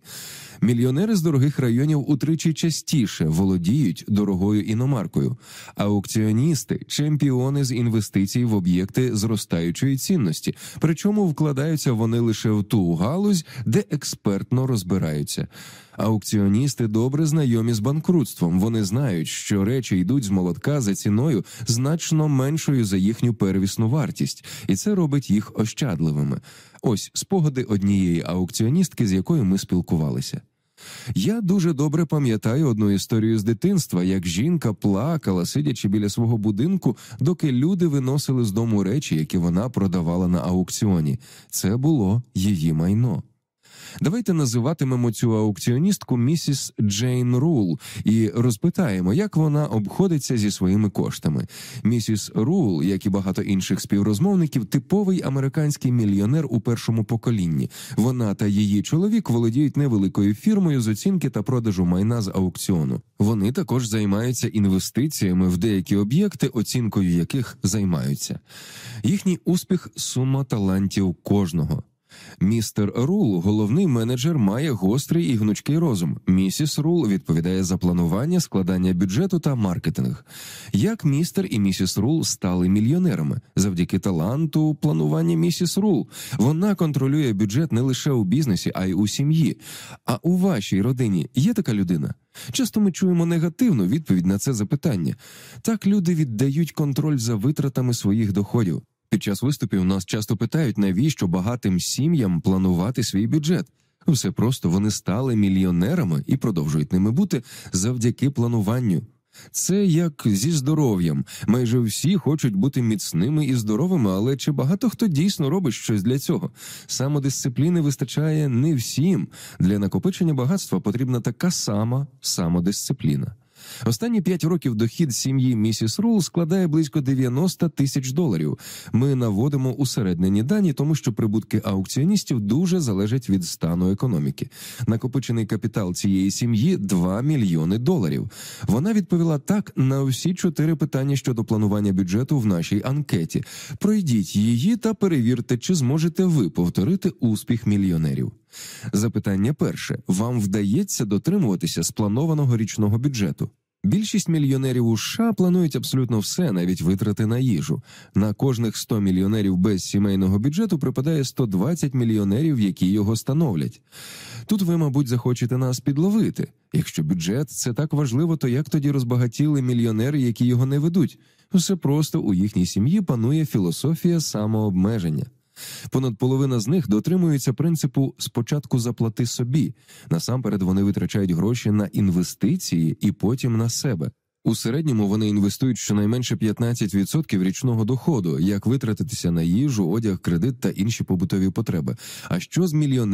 S1: Мільйонери з дорогих районів утричі частіше володіють дорогою іномаркою, аукціоністи чемпіони з інвестицій в об'єкти зростаючої цінності, причому вкладаються вони лише в ту галузь, де експертно розбираються. Аукціоністи добре знайомі з банкрутством. Вони знають, що речі йдуть з молотка за ціною значно меншою за їхню первісну вартість, і це робить їх ощадливими. Ось спогади однієї аукціоністки, з якою ми спілкувалися. Я дуже добре пам'ятаю одну історію з дитинства, як жінка плакала, сидячи біля свого будинку, доки люди виносили з дому речі, які вона продавала на аукціоні. Це було її майно. Давайте називатимемо цю аукціоністку місіс Джейн Рул і розпитаємо, як вона обходиться зі своїми коштами. Місіс Рул, як і багато інших співрозмовників, типовий американський мільйонер у першому поколінні. Вона та її чоловік володіють невеликою фірмою з оцінки та продажу майна з аукціону. Вони також займаються інвестиціями в деякі об'єкти, оцінкою яких займаються. Їхній успіх сума талантів кожного. Містер Рул, головний менеджер, має гострий і гнучкий розум. Місіс Рул відповідає за планування, складання бюджету та маркетинг. Як містер і місіс Рул стали мільйонерами завдяки таланту планування місіс Рул. Вона контролює бюджет не лише у бізнесі, а й у сім'ї. А у вашій родині є така людина? Часто ми чуємо негативну відповідь на це запитання. Так люди віддають контроль за витратами своїх доходів. Під час виступів нас часто питають, навіщо багатим сім'ям планувати свій бюджет. Все просто вони стали мільйонерами і продовжують ними бути завдяки плануванню. Це як зі здоров'ям. Майже всі хочуть бути міцними і здоровими, але чи багато хто дійсно робить щось для цього? Самодисципліни вистачає не всім. Для накопичення багатства потрібна така сама самодисципліна. Останні п'ять років дохід сім'ї місіс Рул складає близько 90 тисяч доларів. Ми наводимо усереднені дані, тому що прибутки аукціоністів дуже залежать від стану економіки. Накопичений капітал цієї сім'ї 2 мільйони доларів. Вона відповіла так на всі чотири питання щодо планування бюджету в нашій анкеті. Пройдіть її та перевірте, чи зможете ви повторити успіх мільйонерів. Запитання перше: вам вдається дотримуватися спланованого річного бюджету? Більшість мільйонерів у США планують абсолютно все, навіть витрати на їжу. На кожних 100 мільйонерів без сімейного бюджету припадає 120 мільйонерів, які його становлять. Тут ви, мабуть, захочете нас підловити. Якщо бюджет це так важливо, то як тоді розбагатіли мільйонери, які його не ведуть? Все просто у їхній сім'ї панує філософія самообмеження. Понад половина з них дотримуються принципу спочатку заплати собі. Насамперед вони витрачають гроші на інвестиції і потім на себе. У середньому вони інвестують щонайменше 15% річного доходу, як витратитися на їжу, одяг, кредит та інші побутові потреби. А що з мільйонерами?